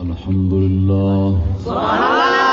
الحمد لله.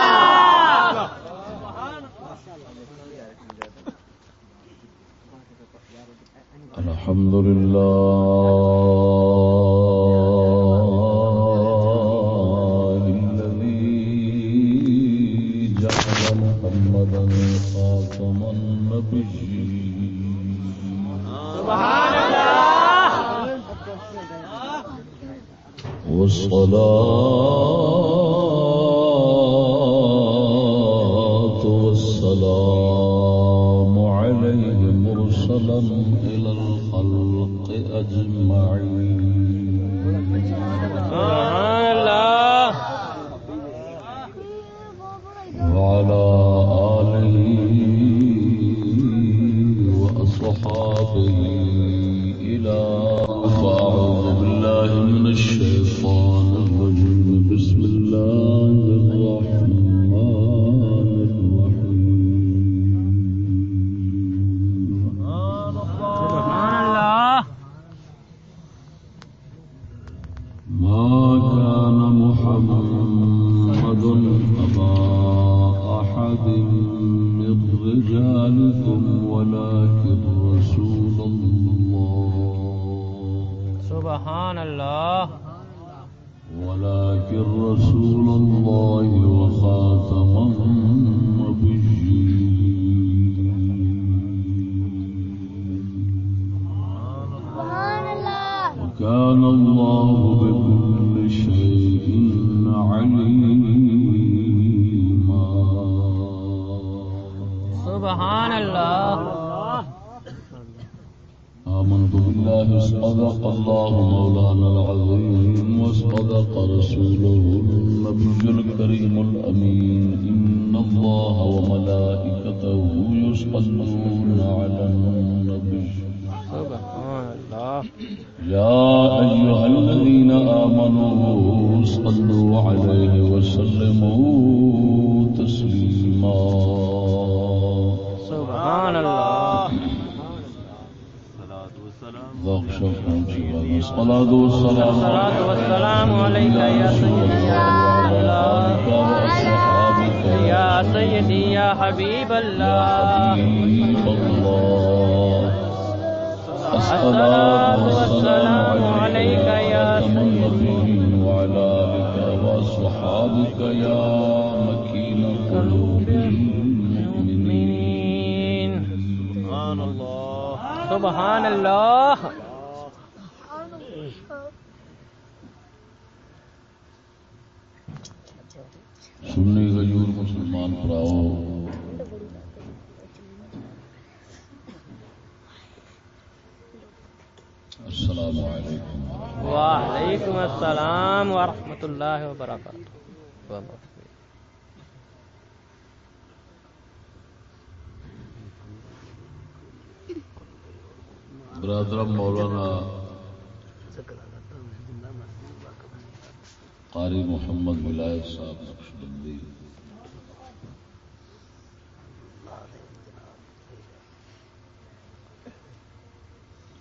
قاری محمد ولایت صاحب نقش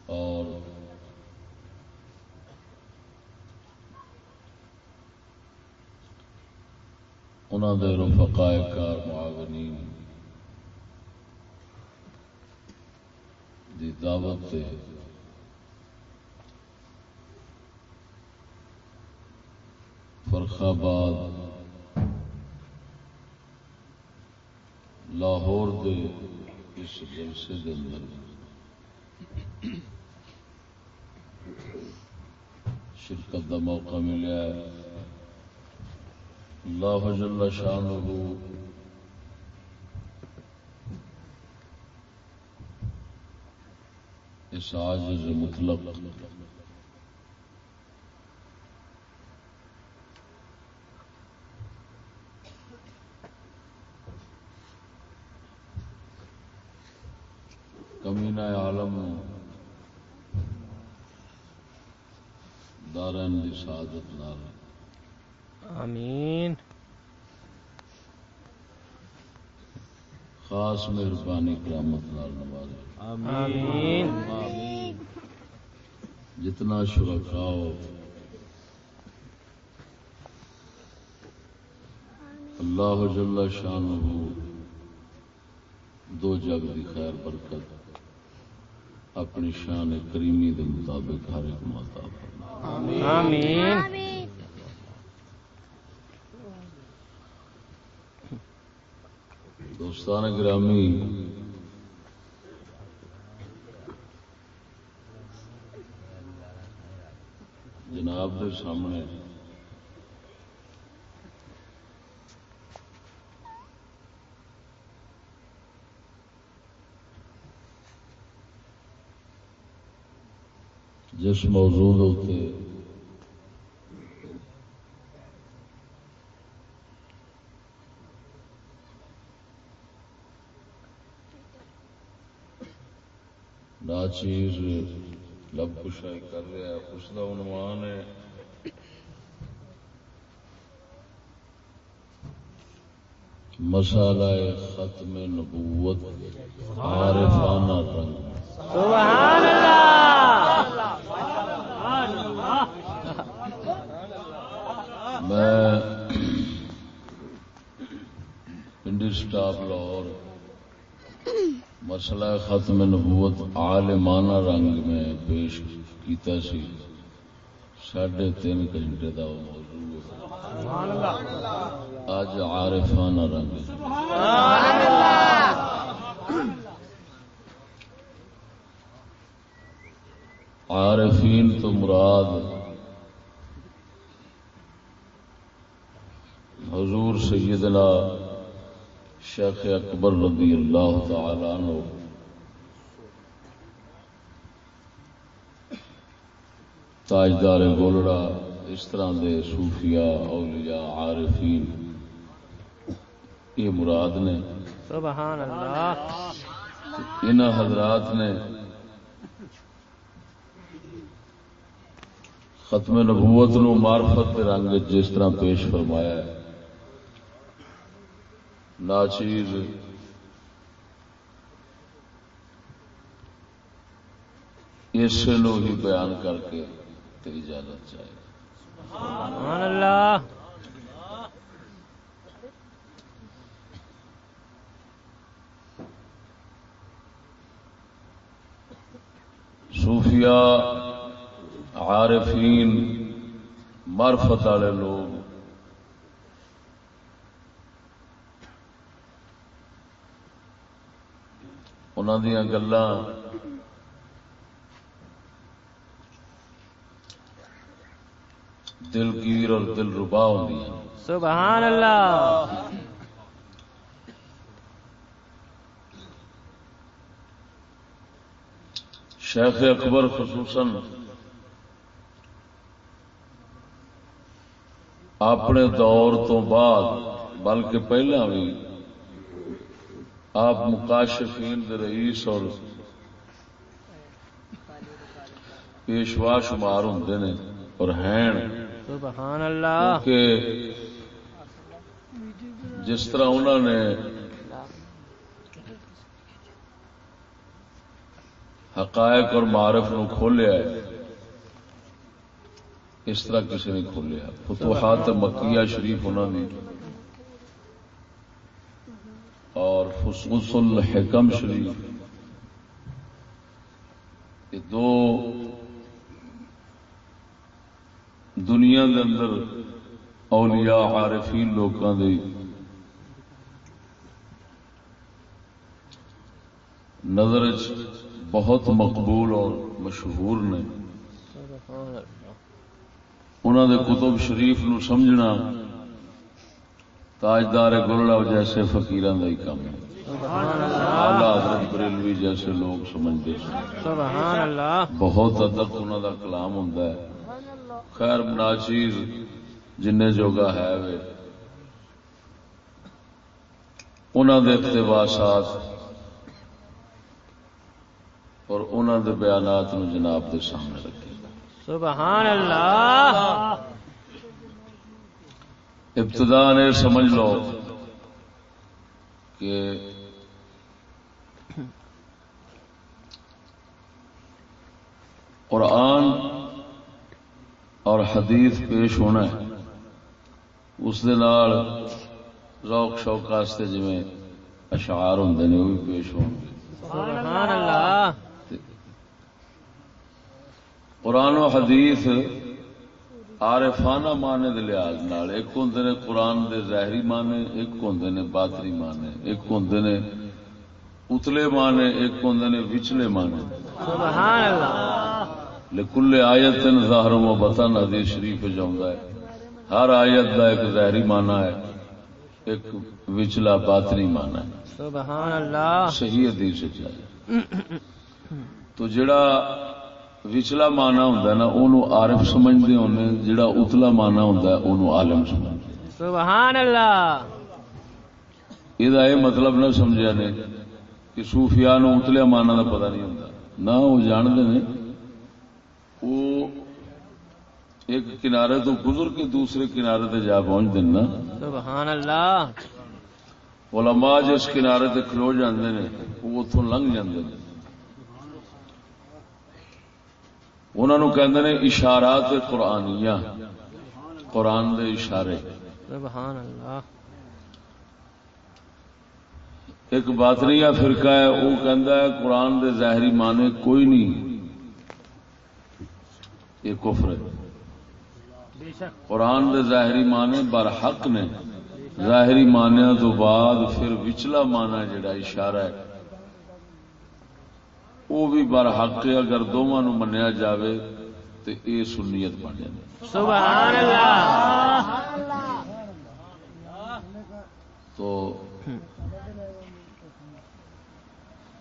اور انہوں نے رفقاء کار معاونین دی دعوت انتخابات لاہور دے اس جلسے دے اندر شرکت کا موقع ملیا ہے۔ اللہ جل شان ہو اس آج مطلب سعادت نال۔ آمین۔ خاص مہربانی کرامت نال نواز آمین۔ جتنا شرکاؤ اللہ جل شان دو جگ دی خیر برکت۔ اپنی شان کریمی دے مطابق ہر ایک ماتا آمین۔ دوستان گرامی جناب دے سامنے جس موضوع ہوتے ناچیز لب کشائی کر رہا ہے، اس کا عنوان ہے۔ مسالہ ختم نبوت، عارفانہ رنگ۔ سبحان اللہ! میں پنڈی سٹاف لاہور، مسئلہ ختم نبوت عالمانہ رنگ میں پیش کیتا سی۔ ساڑھے تین گھنٹے کا موضوع اج عارفانہ رنگ عارفین تو مراد حضور سیدنا شیخ اکبر رضی اللہ تعالی عنہ۔ تاجدار گولڑا اس طرح دے صوفیاء اولیاء عارفین یہ مراد نے۔ سبحان اللہ۔ ان حضرات نے ختم نبوت نو معرفت رنگ جس طرح پیش فرمایا ہے۔ ناچیز۔ اس نو ہی بیان کر کے تے اجازت چاہے سبحان اللہ۔ صوفیاء عارفین معرفت والے لوگ انہوں دیا گلاں۔ دلگیر اور دل ربا ہیں سبحان اللہ شیخ اکبر خصوصاً اپنے دور تو بعد بلکہ پہلا بھی آپ مکاشفین دے رئیس اور پیشوا شمار ہوں نے اور ہیں۔ سبحان اللہ۔ کہ جس طرح انہوں نے حقائق اور معرف نو کھولیا ہے اس طرح کسی نے کھولیا۔ فتوحات مکیہ شریف انہوں نے اور فصوص الحکم شریف۔ یہ دو دنیا کے اندر اولیاء عارفین لوگوں دی نظر چ بہت مقبول اور مشہور نے۔ انہوں دے کتب شریف نو سمجھنا تاجدار گلڑا جیسے فقیران کا ہی کام ہے۔ حضرت بریلوی جیسے لوگ سمجھتے ہیں۔ سبحان اللہ۔ بہت ادب انہوں دا کلام ہوں خیر ناچیز جن جوگا ہے وے۔ انہوں دے اقتباسات اور انہوں دے بیانات نو جناب دے سامنے رکھے۔ سبحان اللہ۔ ابتدا نے سمجھ لو کہ قرآن اور حدیث پیش ہونا ہے۔ اس دے نال ذوق شوق واسطے جویں اشعار ہوندے نے وہ بھی پیش ہون گے۔ سبحان اللہ۔ قرآن و حدیث عارفانہ معنی دے لحاظ نال ایک ہوندے نے قرآن دے ظاہری معنی ایک ہوندے نے باطنی معنی ایک ہوندے نے اتلے معنی ایک ہوندے نے وچلے معنی۔ سبحان اللہ۔ لکل آیت ظاہر و بطن حدیث شریف جاؤندا ہے۔ ہر آیت دا ایک ظاہری معنی ہے ایک وچلا باطنی معنی ہے۔ سبحان اللہ۔ صحیح حدیث ہے تو جڑا وچلا ہوندا ہے نا اونوں عارف سمجھدے ہونے جڑا اتلا معنی ہوندا ہے اونوں عالم سمجھدے۔ سبحان اللہ۔ یہ مطلب نہ سمجھا نے کہ صوفیاء نو اتلے معنی دا پتہ نہیں ہوندا۔ نہ وہ جانتے نے وہ ایک کنارے تو گزر کے دوسرے کنارے تے جا پہنچ نا۔ سبحان اللہ۔ علماء جس کنارے تے کھلو جاندے نے وہ اتوں لنگ جاندے نے۔ انہوں نے کہندے نے اشارات قرآنیہ قرآن دے اشارے۔ سبحان اللہ ایک باطنیہ فرقہ ہے وہ کہندا ہے قرآن دے ظاہری معنی کوئی نہیں۔ یہ کفر ہے۔ قرآن دے ظاہری معنی برحق نے۔ ظاہری معنی تو بعد پھر وچلا معنی جڑا اشارہ ہے۔ وہ بھی برحق ہے اگر دونوں نو منیا جاوے تو یہ سنیت بن جائے سبحان اللہ۔ تو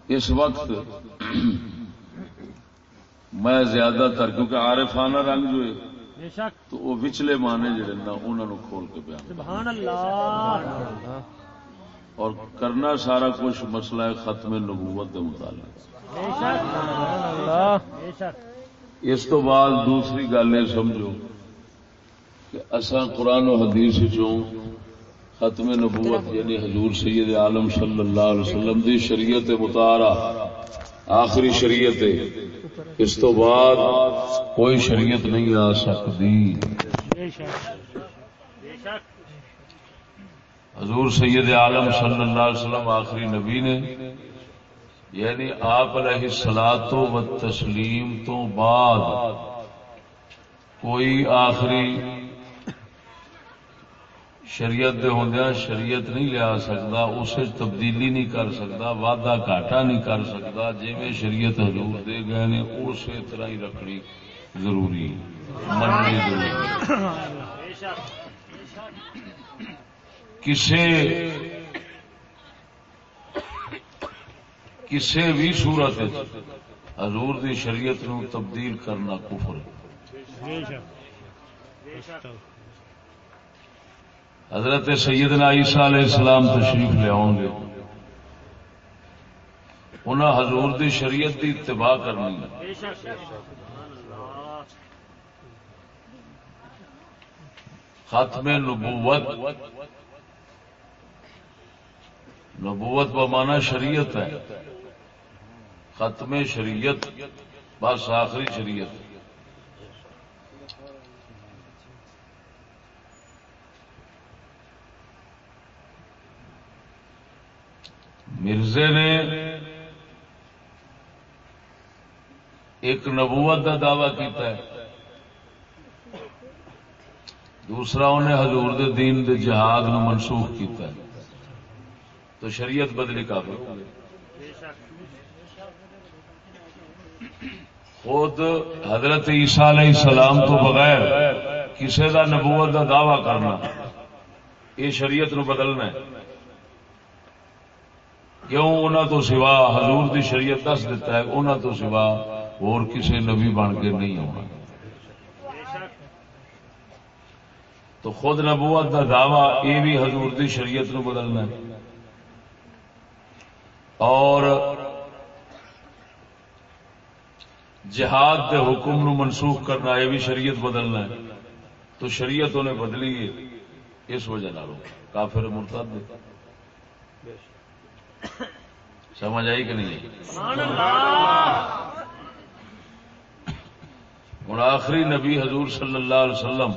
اس وقت میں زیادہ تر کیونکہ عارفانہ رنگ جو ہے تو وہ وچلے معنی جڑے نا انہوں نے کھول کے بیان سبحان اللہ۔ اور کرنا سارا کچھ مسئلہ ہے ختم نبوت کے متعلق۔ اس تو بعد دوسری گل یہ سمجھو کہ اصا قرآن و حدیث چوں ختم نبوت یعنی حضور سید عالم صلی اللہ علیہ وسلم دی شریعت متارا آخری شریعت اس تو بعد کوئی شریعت نہیں آ سکتی۔ حضور سید عالم صلی اللہ علیہ وسلم آخری نبی نے یعنی آپ علیہ سلاد و تسلیم تو بعد کوئی آخری شریعت دے ہوندیا شریعت نہیں لیا سکتا، اسے تبدیلی نہیں کر سکتا، وعدہ گھاٹا نہیں کر سکتا جی میں شریعت حضور دے گئے نے، اسی طرح ہی رکھنی ضروری مننی ضروری کسے کسے بھی صورت حضور دی شریعت نو تبدیل کرنا کفر حضرت سیدنا عیسیٰ علیہ السلام تشریف لے آؤں گے۔ انہاں حضور دی شریعت دی اتباع کرنی ہے۔ ختم نبوت۔ نبوت بمانا شریعت ہے۔ ختم شریعت، بس آخری شریعت۔ مرزے نے ایک نبوت کا دعوی کیتا ہے۔ دوسرا انہیں حضور دے دین دے جہاد نو منسوخ کیتا ہے۔ تو شریعت بدلی کافی خود حضرت عیسیٰ علیہ السلام تو بغیر کسی دا نبوت دا دعوی کرنا یہ شریعت نو بدلنا ہے۔ کیوں انہوں تو سوا حضور دی شریعت دس دیتا ہے انہوں تو سوا اور کسی نبی بن کے نہیں ہونا تو خود نبوت دا دعوی یہ بھی حضور دی شریعت نو بدلنا ہے۔ اور جہاد دے حکم نو منسوخ کرنا، یہ بھی شریعت بدلنا ہے۔ تو شریعت انہیں بدلی ہے، اس وجہ نہ کافر مرتد دے سمجھ آئی کہ نہیں؟ ہوں آخری نبی حضور صلی اللہ علیہ وسلم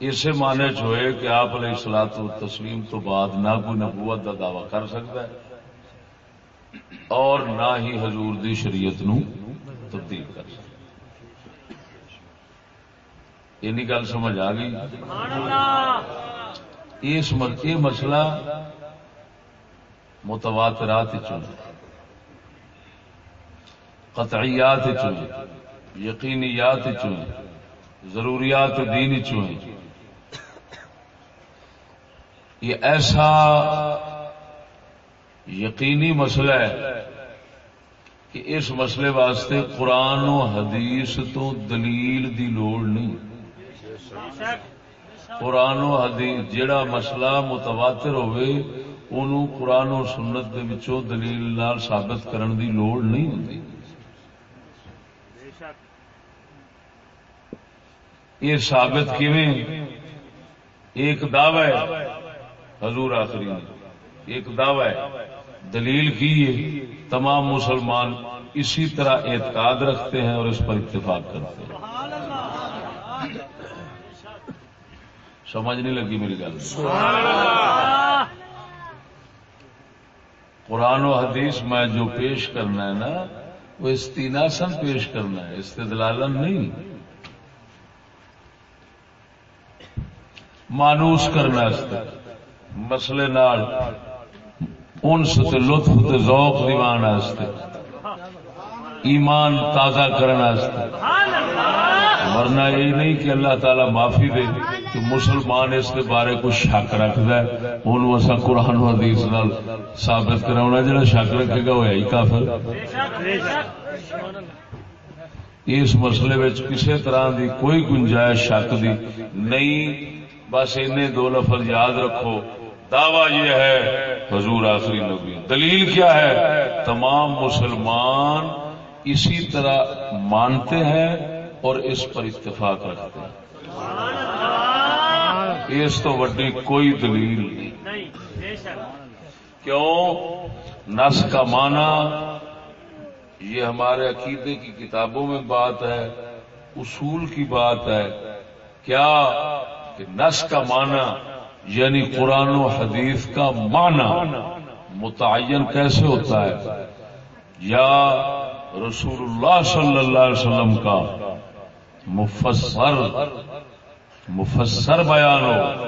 اسے معنی چ ہوئے کہ آپ علیہ سلاط و تسلیم تو بعد نہ کوئی نبوت کا دعوی کر سکتا ہے۔ اور نہ ہی حضور دی شریعت نو تبدیل کر سکتا گل سمجھ آ گئی؟ یہ مسئلہ متواترات چن قطعیات چن یقینیات چن ضروریات دین چن یہ ایسا یقینی مسئلہ ہے کہ اس مسئلے واسطے قرآن و حدیث تو دلیل دی لوڑ نہیں۔ قرآن و حدیث جڑا مسئلہ متواتر ہوئے انہوں قرآن و سنت دے وچوں دلیل نال ثابت کرن دی لوڑ نہیں ہوتی یہ ثابت کیویں؟ ایک دعوی ہے، حضور آخری۔ ایک دعوی ہے، دلیل کی ہے، تمام مسلمان اسی طرح اعتقاد رکھتے ہیں اور اس پر اتفاق کرتے ہیں۔ سمجھ نہیں لگی میری گل۔ قرآن و حدیث میں جو پیش کرنا ہے نا، وہ استیناسن پیش کرنا ہے استدلالن نہیں۔ مانوس کرنا مسئلے نال انس تے لطف تے ذوق دیوان ایمان تازہ کرنا ورنہ یہ نہیں کہ اللہ تعالی معافی دے کہ مسلمان اس کے بارے کچھ شک رکھتا ہے. انہوں اصا قرآن حدیث نال ثابت کرا جا شک رکھے گا وہ ہی کافر. اس مسئلے میں کسی طرح دی کوئی گنجائش، شک دی نہیں. بس ان دو لفظ یاد رکھو. دعوی یہ ہے، حضور آخری نبی۔ دلیل کیا ہے؟ تمام مسلمان اسی طرح مانتے ہیں اور اس پر اتفاق رکھتے ہیں۔ اس تو وڈی کوئی دلیل نہیں۔ کیوں؟ نس کا معنی یہ ہمارے عقیدے کی کتابوں میں بات ہے، اصول کی بات ہے۔ کیا؟ کہ نس کا معنی یعنی قرآن و حدیث کا معنی متعین کیسے ہوتا ہے؟ یا رسول اللہ صلی اللہ علیہ وسلم کا مفسر مفسر بیان ہو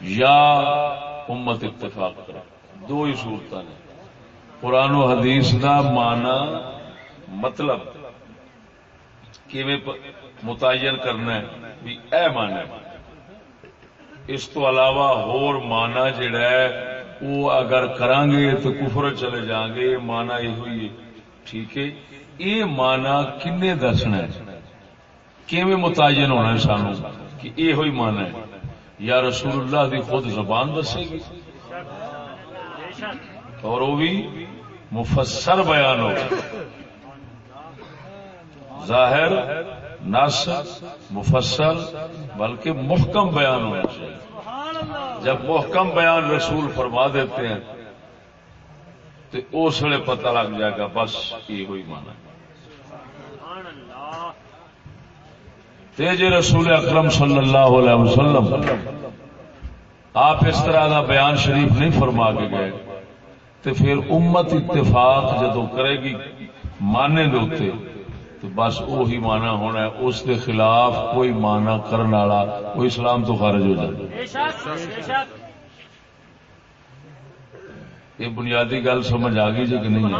یا امت اتفاق کرے، دو ہی صورت نے قرآن و حدیث کا معنی مطلب متعین کرنا ہے؟ بھی اے مانا اس تو علاوہ ہور مانا جڑا ہے وہ اگر کران گے تو کفر چلے جائیں گے یہ مانا یہ ہوئی ٹھیک ہے؟ یہ مانا کنے دسنا ہے؟ کیویں متعین ہونا ہے سانو؟ کہ یہ ہوئی مانا ہے۔ یا رسول اللہ دی خود زبان دسے گی۔ اور وہ بھی مفسر بیان ہو۔ ظاہر نس مفسر بلکہ محکم بیان ہونا چاہیے۔ جب محکم بیان رسول فرما دیتے ہیں، تو اس ویلے پتہ لگ جائے گا، بس یہ ہوئی مانا۔ تیج جی رسول اکرم صلی اللہ علیہ وسلم، آپ اس طرح کا بیان شریف نہیں فرما کے گئے تو پھر امت اتفاق جدو کرے گی مانے دے تو بس وہی مانا ہونا ہے اس کے خلاف کوئی مانا کرنے والا وہ اسلام تو خارج ہو جائے یہ بنیادی گل سمجھ آ گئی جی کہ نہیں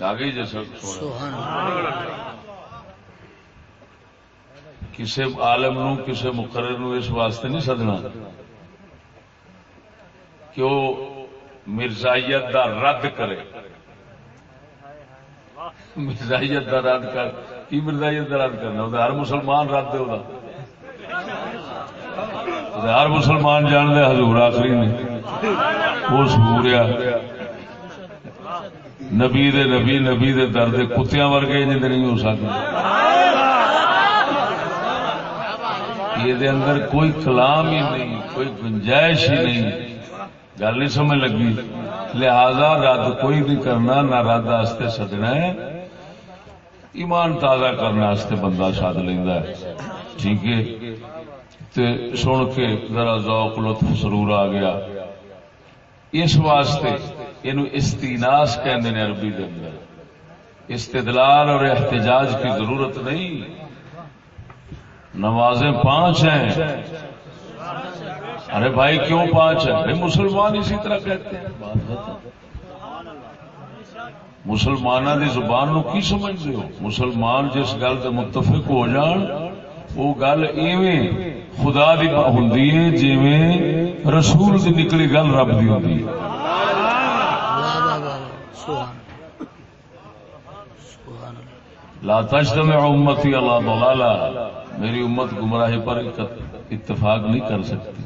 آ گئی جی کسی عالم نو کسی مقرر نو اس واسطے نہیں سدنا۔ کہ وہ مرزائیت دا رد کرے۔ مرزائیت دا رد کر۔ کی مرزائیت دا رد کرنا؟ ہر مسلمان رد دے ہر مسلمان جان دے حضور آخری نے۔ وہ سبوریا نبی دے نبی نبی دے درد کتیا ورگے جی نہیں ہو سکتے۔ یہ اندر کوئی کلام ہی نہیں، کوئی گنجائش ہی نہیں۔ گل نہیں سمجھ لگی۔ لہذا رد کوئی بھی کرنا نہ رد واسطے سدنا ہے۔ ایمان تازہ کرنے واسطے بندہ سد لینا ٹھیک ہے۔ تے سن کے ذرا ذوق لطف سرور آ گیا۔ اس واسطے یہ استیناس کہندے نے عربی دے اندر۔ استدلال اور احتجاج کی ضرورت نہیں۔ نمازیں پانچ ہیں۔ ارے بھائی کیوں پانچ ہے مسلمان اسی طرح کہتے ہیں۔ مسلمانوں دی زبان نو کی سمجھتے ہو؟ مسلمان جس گل سے متفق ہو جان، وہ گل ایویں خدا دی ہوں جی رسول دی نکلی گل رب دی ہوتی لا تجتمع امتی اللہ ضلالہ۔ میری امت گمراہی پر اتفاق نہیں کر سکتی۔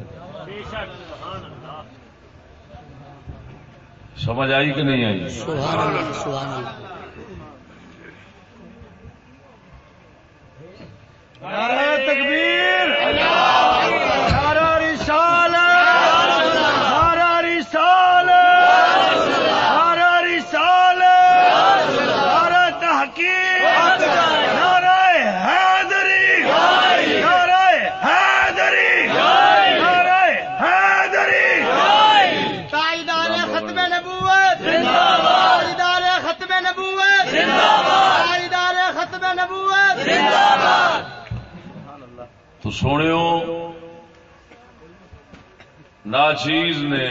سمجھ آئی کہ نہیں آئی؟ سبحان اللہ سبحان اللہ۔ نعرہ تکبیر نعرہ رسالت نعرہ رسالت نعرہ رسالت نعرہ تحقیق نعرہ حیدری نعرہ حیدری نعرہ حیدری تائیدار ختم نبوت تائیدار ختم نبوت تائیدار ختم نبوت تو سونے ناچیز نے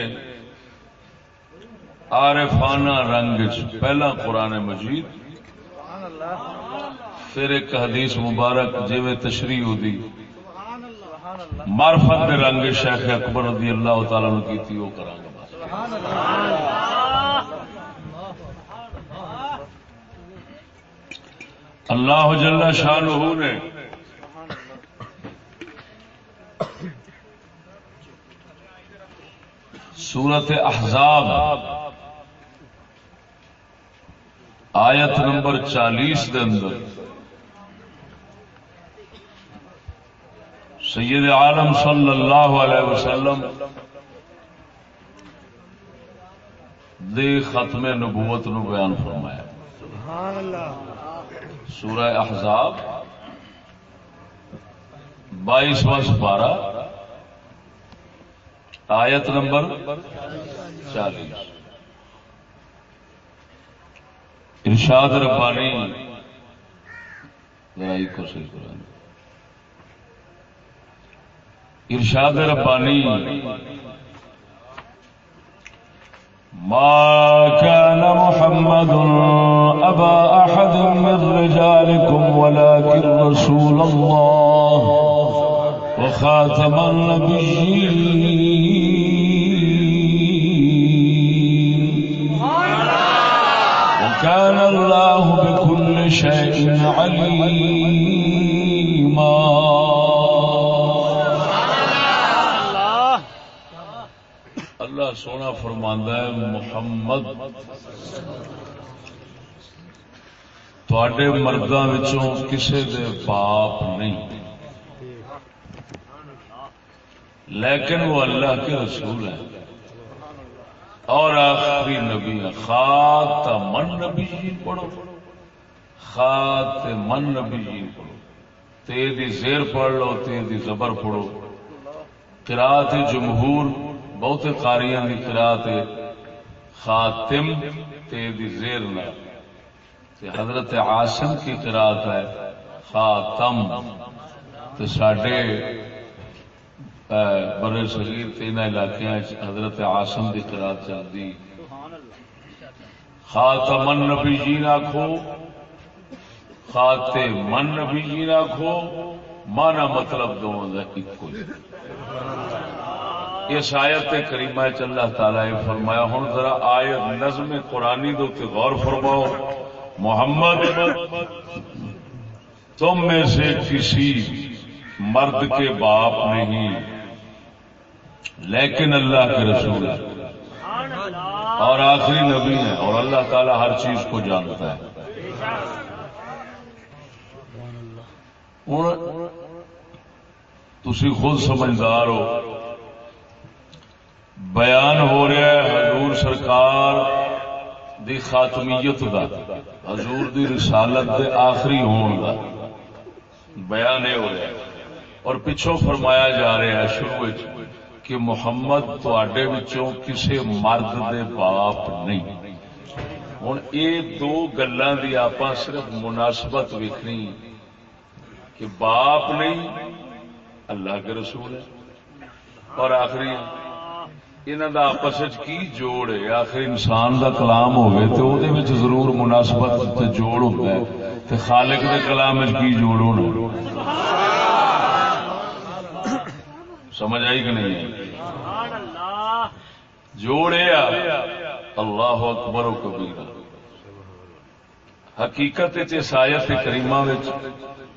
عارفانہ رنگ پہلا قرآن مجید، پھر ایک حدیث مبارک جی تشریح ہوتی۔ معرفت دے رنگ شیخ اکبر رضی اللہ تعالی نے کی تھی وہ کرا اللہ جل شاہ نے سورت احزاب۔ آیت نمبر چالیس دے اندر۔ سید عالم صلی اللہ علیہ وسلم دے ختم نبوت نو بیان فرمایا۔ سورہ احزاب، بائیس وس بارہ۔ آیت نمبر چالیس۔ ارشاد ربانی لڑائی کو صحیح قرآن۔ ارشاد ربانی، ما كان محمد أبا أحد من رجالكم، ولكن رسول الله وخاتم النبيين. وكان الله بكل شيء عليما. اللہ سونا فرماندہ ہے، محمد تھوڑے مردوں کسے دے باپ نہیں۔ لیکن وہ اللہ کے رسول ہیں۔ اور آخری نبی ہے خاتمن نبی جی پڑھو۔ خاتمن نبی جی پڑھو۔ تے زیر پڑھ لو تے زبر پڑھو۔ قرات جمہور، بہت قاریاں دی قرات خاتم تے زیر نہ۔ حضرت عاصم کی قرات ہے۔ خاتم۔ تے ساڈے بڑے صغیر تین علاقے حضرت عاصم کی قرات چلتی خاتم نبی جی آخو خاتے من نبی جی آخو مانا مطلب دونوں کا ایک اس آیت کریمہ چ اللہ تعالی فرمایا ہوں ذرا آیت نظم قرآنی دو غور فرماؤ۔ محمد، تم میں سے کسی مرد کے باپ نہیں۔ لیکن اللہ کے رسول ہے اور آخری نبی ہے اور اللہ تعالی ہر چیز کو جانتا ہے۔ ہوں تھی خود سمجھدار ہو۔ بیان ہو رہا ہے حضور سرکار دی خاتمیت دا۔ حضور دی رسالت دے آخری ہون دا۔ بیان ہو رہا ہے۔ اور پچھوں فرمایا جا رہا ہے شروع کہ محمد تڈے کسے مرد دے باپ نہیں۔ ہوں یہ دو گلوں کی آپ صرف مناسبت ویکنی کہ باپ نہیں، اللہ کے رسول ہے۔ اور آخری انہوں دا آپس کی جوڑ ہے؟ آخر انسان دا کلام ہوئے تو ضرور مناسبت تے جوڑ ہوتا ہے۔ تے خالق دے کلام کی جوڑ ہونا سمجھ آئی کہ نہیں جوڑے اللہ اکبر و کبیر حقیقت آیت کریمہ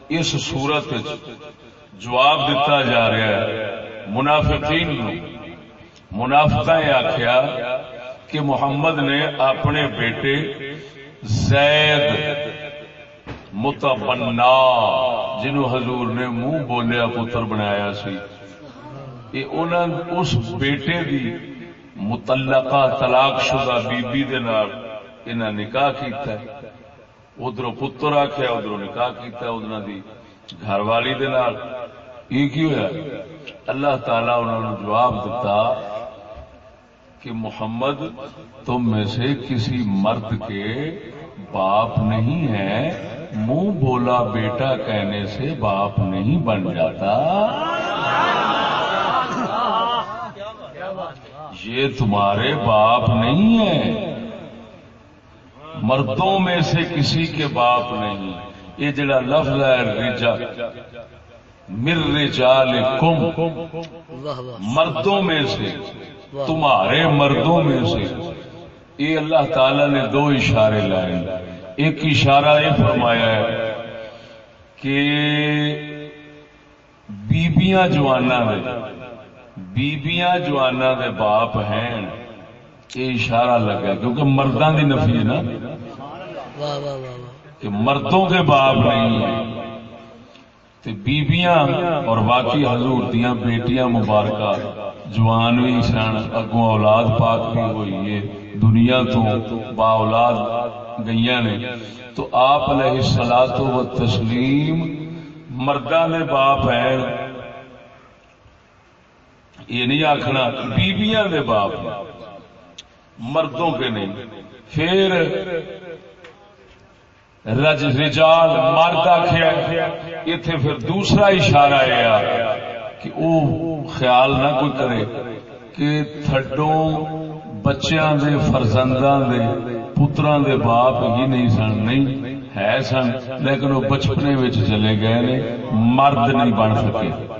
اس صورت جواب دیتا جا رہا ہے۔ منافقین منافقہ آخیا کہ محمد نے اپنے بیٹے زید متبنا جنہوں حضور نے منہ بولیا پتر بنایا سی۔ اس بیٹے دی متعلقہ طلاق شدہ بی بی دے نال انہاں نکاح کیتا ہے۔ ادھر پتر آخیا ادھر نکاح کیتا ہے ادھر دی گھر والی دے نال۔ یہ کی ہوا اللہ تعالی انہوں نے جواب دیتا کہ محمد، تم میں سے کسی مرد کے باپ نہیں ہے۔ منہ بولا بیٹا کہنے سے باپ نہیں بن جاتا۔ یہ تمہارے باپ نہیں ہے مردوں میں سے کسی کے باپ نہیں۔ یہ جڑا لفظ ہے، رجا۔ مر رجال کم مردوں میں سے۔ تمہارے مردوں میں سے۔ یہ اللہ تعالی نے دو اشارے لائے۔ ایک اشارہ یہ فرمایا ہے کہ بیبیاں جوانا میں بیبیاں جوانا دے باپ ہیں یہ اشارہ لگا کیونکہ مردوں کی نفی ہے نا۔ کہ مردوں کے باپ نہیں ہیں۔ بیبیاں اور باقی حضور دیاں بیٹیاں مبارکہ جوان بھی سن اگوں اولاد پاک بھی ہوئی ہے دنیا تو با اولاد گئی نے۔ تو آپ علیہ سلاد و تسلیم مردہ نے باپ ہیں۔ یہ نہیں آخنا بیبیاں دے باپ، مردوں کے نہیں۔ پھر رج رجال مرد آخیا اتے پھر دوسرا اشارہ یہ کہ وہ خیال نہ کوئی کرے کہ تھڈوں بچیاں دے، فرزنداں دے، پتراں دے باپ ہی نہیں سن، نہیں ہے سن، لیکن وہ بچپنے چلے گئے نے، مرد نہیں بن سکے۔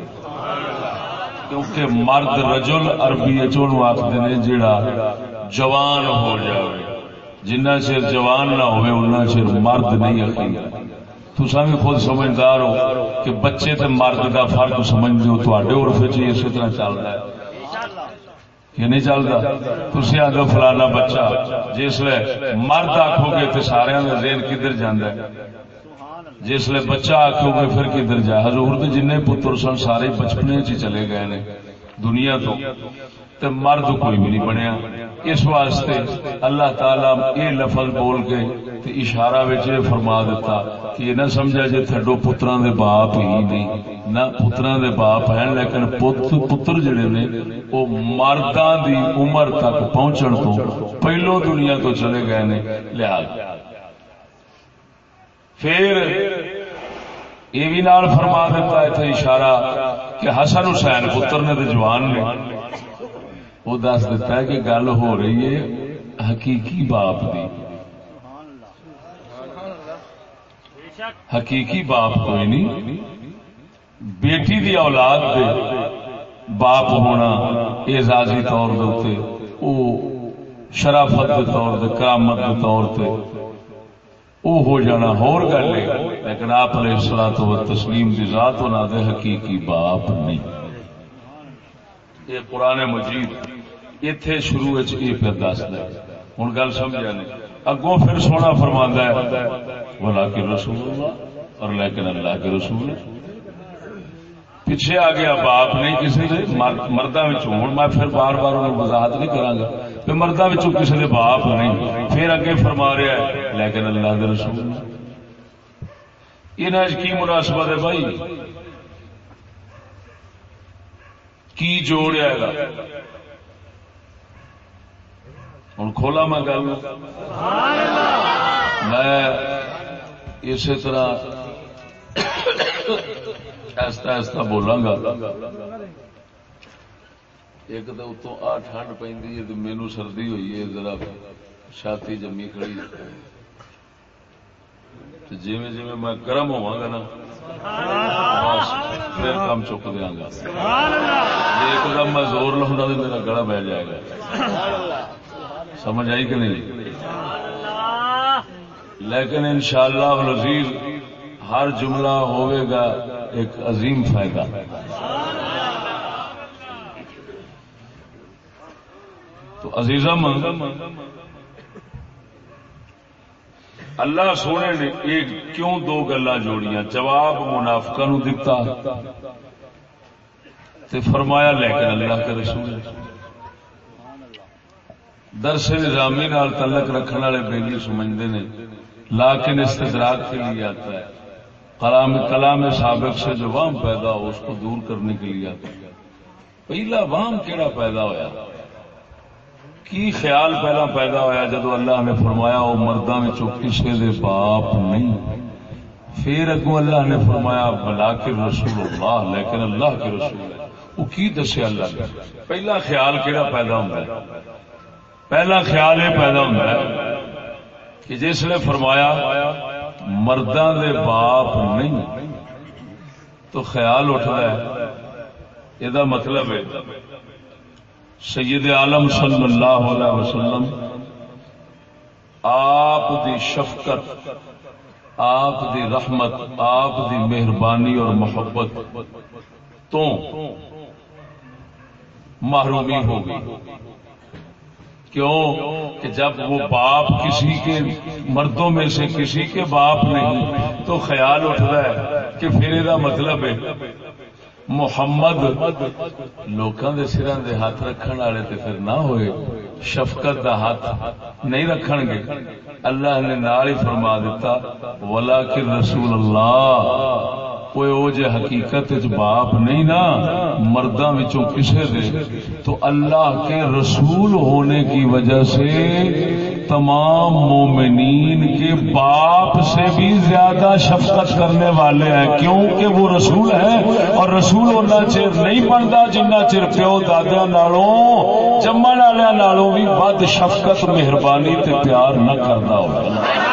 کیونکہ مرد رجل عربی چون آخر نے جڑا جوان ہو جائے جنہ چر جوان نہ ہوئے انہ چر مرد نہیں آخری تسا بھی خود سمجھدار ہو کہ بچے تے مرد کا فرق سمجھ دو تے عرف اسی طرح چل رہا ہے۔ یہ نہیں چلتا تھی آگے فلانا بچہ، جس مرد آخو گے تو سارے ذہن کدھر جانا جس لیے بچہ آخو گے، پھر کدھر جائے؟ حضور دے جن پتر سن سارے بچپنے چ چلے گئے نے، دنیا تو۔ تے مرد کوئی بھی نہیں بنیا۔ اس واسطے اللہ تعالی یہ لفظ بول کے تے اشارہ یہ فرما دیتا کہ یہ نہ سمجھا جی تھڈو پترا دے باپ ہی نہیں، نہ پترا دے باپ ہیں، لیکن پتر جڑے نے، وہ مردہ دی عمر تک پہنچن تو پہلو دنیا تو چلے گئے نے۔ لہٰذا پھر یہ بھی نال فرما دیتا ہے تو اشارہ کہ حسن حسین پتر نے تو جوان نے، وہ دس دیتا ہے کہ گل ہو رہی ہے حقیقی باپ دی۔ حقیقی باپ کوئی نہیں، بیٹی دی اولاد دے باپ ہونا اعزازی طور دے او شرافت دے طور دے، کرامت دے طور تے۔ او ہو جانا ہور گل ہے۔ لیکن آپ علیہ الصلوۃ والتسلیم دی ذات ہونا دے حقیقی باپ نہیں۔ یہ قرآن مجید اتے شروع یہ پھر دس دے ہوں گل سمجھا نہیں اگوں پھر سونا فرما ہے۔ بلا کے رسول اللہ اور لیکن اللہ کے رسول پیچھے آ گیا باپ نہیں کسی نے مردہ ہوں میں پھر بار بار انہوں وضاحت نہیں کرا گا۔ پہ مردہ بچوں کسی نے باپ نہیں، پھر اگے فرما رہا ہے، لیکن اللہ دے رسول۔ یہ ناج کی مناسبت ہے بھائی؟ کی جوڑیا گا؟ ہوں کھولا میں گل۔ میں اسی طرح ایستا ایستا بولاں گا۔ ایک تو اتوں آ ٹھنڈ پہ مینو سردی ہوئی ہے، ذرا چھاتی جمی کھڑی جی جی میں گرم ہوا گا نا، پھر کام چک دیا گا۔ ایک دم میں زور لاؤں تو میرا گلا بہ جائے گا۔ سمجھ آئی کہ نہیں؟ لیکن انشاءاللہ العزیز ہر جملہ ہوئے گا ایک عظیم فائدہ۔ تو عزیزم اللہ سونے نے ایک کیوں دو گلا جوڑیاں؟ جواب منافقہ نو دتا تے فرمایا لیکن اللہ کے رسول درس نظامی نال تعلق رکھنے والے بیلی سمجھتے ہیں لاکن استدراک کے لیے آتا ہے۔ کلام کلام سابق سے جو وام پیدا ہو، اس کو دور کرنے کے لیے آتا ہے۔ پہلا وام کیڑا پیدا ہوا کی خیال پہلا پیدا ہوا جدو اللہ نے فرمایا وہ مردوں میں کسی دے باپ نہیں؟ پھر اگو اللہ نے فرمایا، بلا کے رسول اللہ لیکن اللہ کے رسول ہے۔ وہ کی دسے اللہ نے؟ پہلا خیال کیڑا پیدا ہوتا ہے؟ پہلا خیال یہ پیدا ہوتا ہے کہ جس نے فرمایا مردوں دے باپ نہیں، تو خیال اٹھتا ہے۔ یہ مطلب ہے۔ سید عالم صلی اللہ علیہ وسلم، آپ دی شفقت، آپ دی رحمت، آپ دی مہربانی اور محبت تو محرومی ہوگی کیوں؟ کہ جب وہ باپ کسی کے مردوں میں سے کسی کے باپ نہیں، تو خیال اٹھتا ہے کہ پھر یہ مطلب ہے۔ محمد، لوکاں دے سراں دے ہاتھ رکھن والے تے پھر نہ ہوئے، شفقت دا ہاتھ نہیں رکھن گے۔ اللہ نے نال ہی فرما دیتا ولا کہ رسول اللہ کوئی وہ جے حقیقت باپ نہیں نا مرداں وچوں کسے دے تو اللہ کے رسول ہونے کی وجہ سے تمام مومنین کے باپ سے بھی زیادہ شفقت کرنے والے ہیں کیونکہ وہ رسول ہے اور رسول ہونا چر نہیں بنتا جنہ چر پیو دادا نالوں جمن والے نالوں بھی ود شفقت مہربانی تے پیار نہ کرتا ہوگا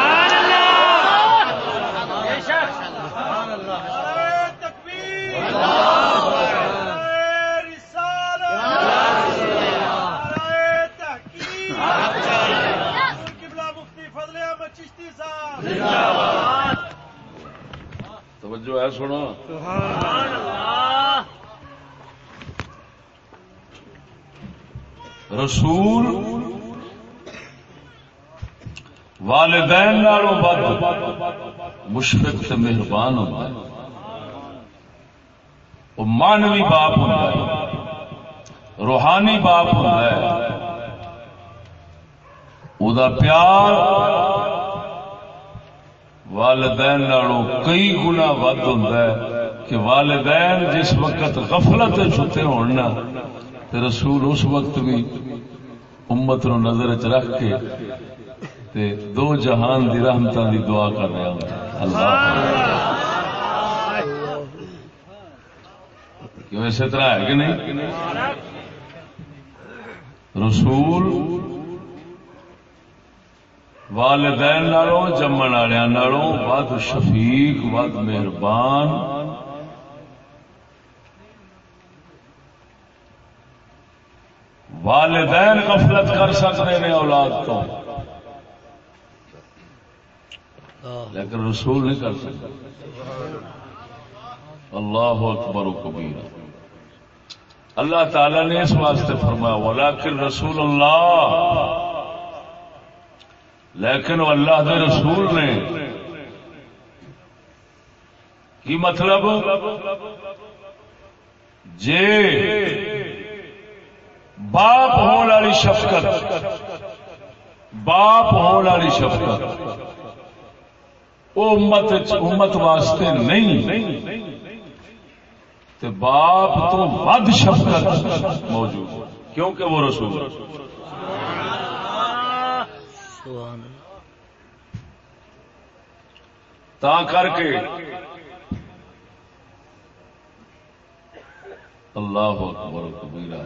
توجہ ہے سنا رسول والدین مشفق سے مہربان ہوتا ہے وہ مانوی باپ ہوتا ہے، روحانی باپ ہوتا ہے۔ وہ پیار والدین نالوں کئی گنا ود ہوں کہ والدین جس وقت غفلت چھتے ہونا تو رسول اس وقت بھی امت نو نظر چ رکھ کے تے دو جہان دی رحمتاں دی دعا کر رہا ہوں۔ اللہ کیوں اسی طرح ہے کہ نہیں؟ رسول والدین نالوں، جمن والوں نالوں ود شفیق ود مہربان۔ والدین غفلت کر سکتے ہیں اولاد تو۔ لیکن رسول نہیں کر سکتے۔ اللہ اکبر و کبیر اللہ تعالی نے اس واسطے فرمایا ولیکن رسول اللہ لیکن وہ اللہ دے رسول نے۔ کی مطلب؟ جے باپ ہونے والی شفقت، باپ ہونے والی شفقت، امت امت واسطے نہیں۔ تے باپ تو ود شفقت موجود ہے۔ کیونکہ وہ رسول تا کر کے اللہ اکبر کبیرہ۔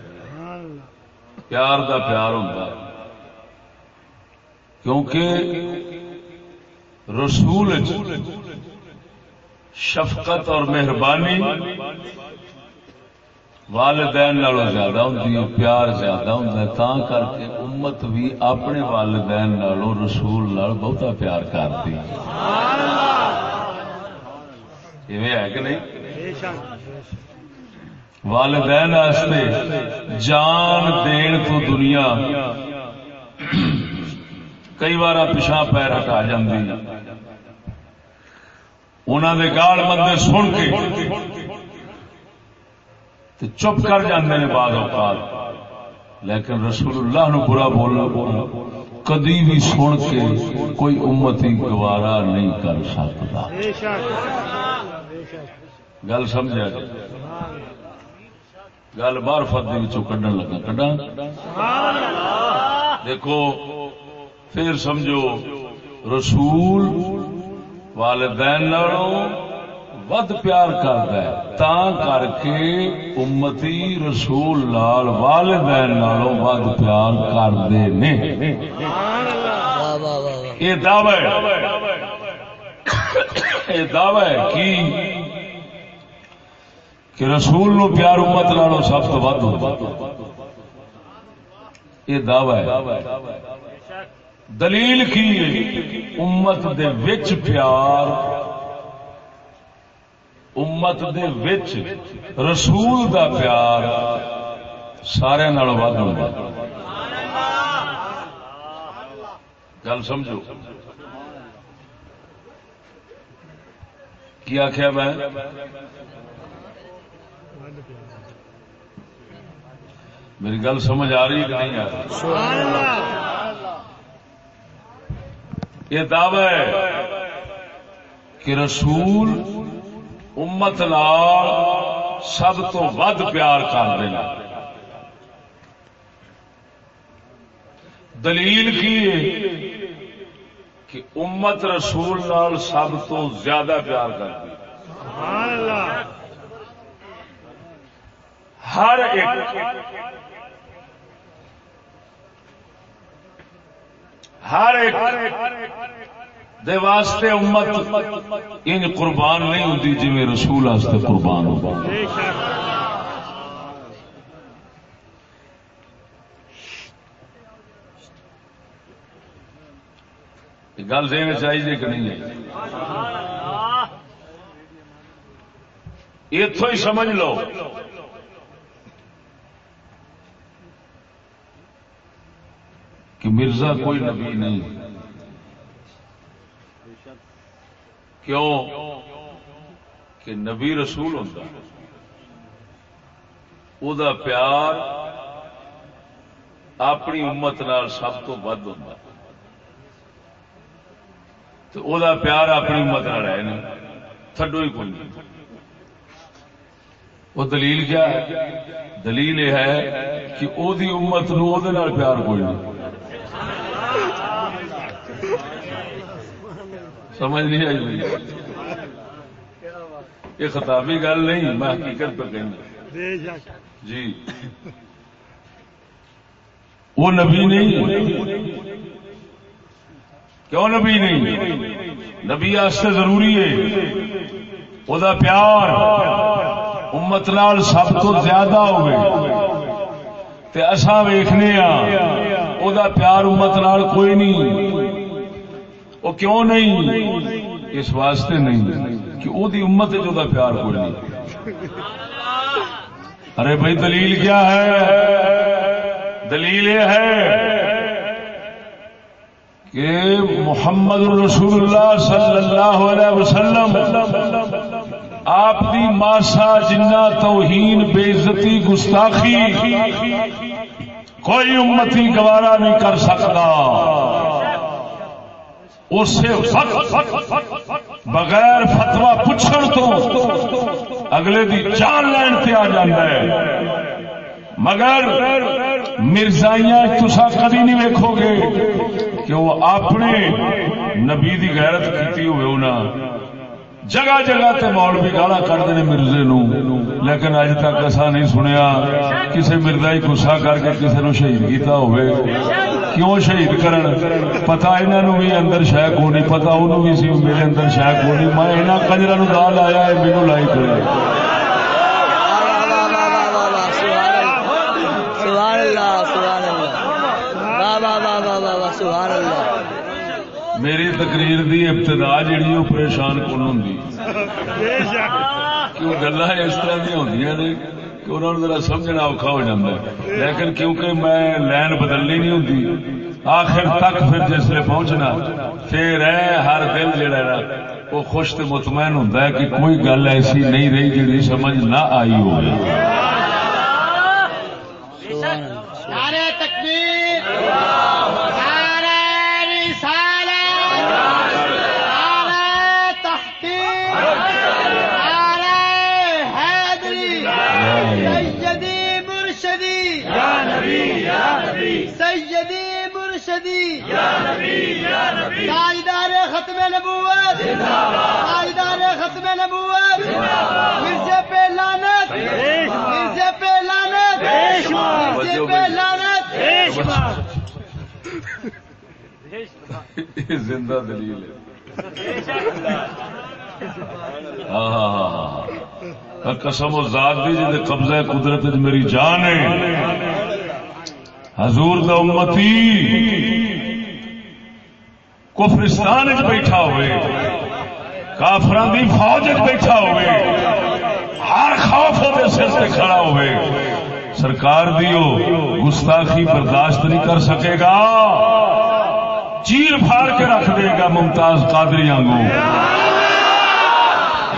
پیار دا پیار ہوتا کیونکہ رسول چ شفقت اور مہربانی والدین نالوں زیادہ ہوں پیار زیادہ ہوں تا کر کے امت بھی اپنے والدین نالوں، رسول نال بہتا پیار کرتی ہے۔ کہ نہیں؟ والدین واسطے جان دین تو دنیا کئی بار پچھا پیر ہٹا جاندی انہوں نے گال بندے سن کے تے چپ کر جاندے نے بعض اوقات۔ لیکن رسول اللہ نو برا بولنا بولنا کدی بھی سن کے کوئی امتی گوارا نہیں کر سکتا۔ گل سمجھا جی؟ گل باہر فت کڈن لگا۔ کڈا؟ دیکھو، پھر سمجھو، رسول والدین ود پیار کرتا ہے۔ تا کر کے امتی رسول لال والدین نالوں ود پیار کرتے نے۔ یہ دعوی یہ دعوی ہے کہ رسول نو پیار امت نالوں سب تو ود ہوتا یہ دعوی دلیل کی؟ امت دے وچ پیار، امت دے وچ رسول دا پیار، سارے ود ہوندا۔ گل سمجھو؟ کی آخیا میں؟ میری گل سمجھ آ رہی ہے کہ نہیں آ رہی؟ یہ دعوی ہے کہ رسول امت نال سب تو ود پیار کرتے ہیں دلیل کی ہے کہ امت رسول نال سب تو زیادہ پیار کرتی ہر ایک ہر ایک دے واسطے امت ان قربان نہیں ہوتی جی رسول واسطے قربان ہو گل دین چاہیے کہ نہیں ہے اتو ہی سمجھ لو۔ کہ مرزا کوئی نبی نہیں۔ کیوں؟ کہ نبی رسول ہوتا او دا پیار اپنی امت نال سب تو ود ہوتا تو او دا پیار اپنی امت نال ہے تھڈو ہی کوئی نہیں۔ وہ دلیل کیا ہے؟ دلیل یہ ہے کہ او دی امت نو او دے نال پیار کوئی نہیں۔ سمجھ نہیں آئی میری یہ خطابی گل نہیں میں حقیقت پر کہیں جی۔ وہ نبی نہیں۔ کیوں نبی نہیں؟ نبی واسطے ضروری ہے۔ وہ دا پیار امت نال سب تو زیادہ ہوگی تے اساں ویکھنے ہاں او دا پیار امت نال کوئی نہیں۔ وہ کیوں نہیں؟ اس واسطے نہیں، کہ او دی امت جو دا پیار کوئی نہیں۔ ارے بھائی، دلیل کیا ہے؟ دلیل یہ ہے کہ محمد رسول اللہ صلی اللہ علیہ وسلم آپ دی ماسا جنہ توہین بے عزتی گستاخی کوئی امتی گوارا نہیں کر سکتا۔ اسے وقت بغیر فتوا پوچھن تو اگلے دی جان لین تے آ جاتا ہے۔ مگر مرزائیاں تسا کدی نہیں ویکھو گے کہ وہ اپنے نبی دی غیرت کیتی ہوئے انہاں جگہ جگہ تے مولوی گالا کرتے ہیں مرزے نو۔ لیکن اج تک ایسا نہیں سنیا کسے مرزا ہی گسا کر کے کسے نو شہید کیتا ہوئے کیوں شہید کرن؟ پتا انہوں بھی اندر شہ کو نہیں پتا انہوں بھی سی میرے اندر شہ کو نہیں میں یہاں کنجر نو دال آیا ہے مینو لائی کرے سبحان اللہ سبحان اللہ واہ واہ واہ واہ واہ واہ سبحان اللہ میری تقریر دی ابتدا جیڑی وہ پریشان کون ہوں کیوں گلا اس طرح دیا ہوں نے؟ کہ انہوں نے ذرا سمجھنا اوکھا ہو جاتا ہے۔ لیکن کیونکہ میں لین بدلنی نہیں ہوتی آخر تک پھر جس لیے پہنچنا، پھر ہے ہر دل جڑا نا وہ خوش تے مطمئن ہوتا ہے کہ کوئی گل ایسی نہیں رہی جی سمجھ نہ آئی ہو تکبیر۔ سیدی مرشدی۔ تاجدار ختم نبوت۔ تاجدار ختم نبوت۔ مرزے پہ لعنت۔ مرزے پہ لعنت۔ مرزے پہ لعنت۔ زندہ دلیل ہے۔ ہاں ہاں ہاں ہاں قسم و ذات دی جی قبضہ قدرت میری جان ہے۔ حضور دا امتی، کفرستان بیٹھا ہوئے کافران دی فوج بیٹھا ہوئے، ہر خوف دے سر سے کھڑا ہوئے۔ سرکار دیو، گستاخی برداشت نہیں کر سکے گا۔ چیر پھاڑ کے رکھ دے گا ممتاز قادری آنگو۔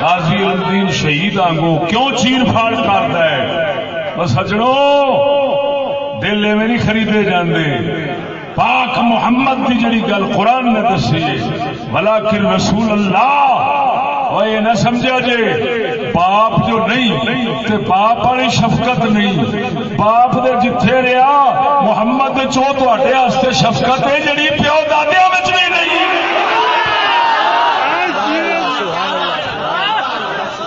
غازی الدین شہید آنگو، کیوں چیر پھاڑ کرتا ہے بس سجڑو دل میں نہیں خریدے جاندے۔ پاک محمد کی جڑی گل قرآن نے دسی بلا رسول اللہ وہ یہ نہ سمجھا جے۔ باپ جو نہیں، تے باپ والی شفقت نہیں۔ باپ دے جتھے رہا محمد چو تے شفقت ہے، جڑی پیو دادیا بھی نہیں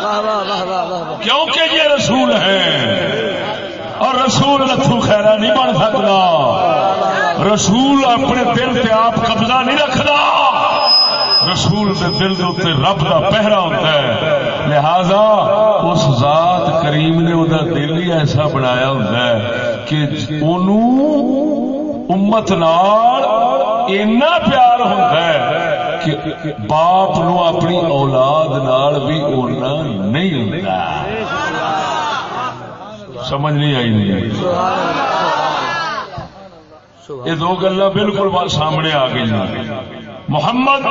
واہ واہ واہ واہ واہ واہ کیونکہ یہ رسول ہے اور رسول لکھو نہیں بن سکتا رسول اپنے دل سے آپ قبضہ نہیں رکھتا رسول کے دل کے اتنے رب کا پہرا ہوتا ہے۔ لہذا اس ذات کریم نے وہ دل ہی ایسا بنایا ہوتا ہے کہ امت نال اینا پیار ہوتا ہے کہ باپ نو اپنی اولاد نال بھی اونا نہیں ہوتا سمجھ نہیں آئی۔ نہیں یہ دو گلا بالکل سامنے آ گئی محمد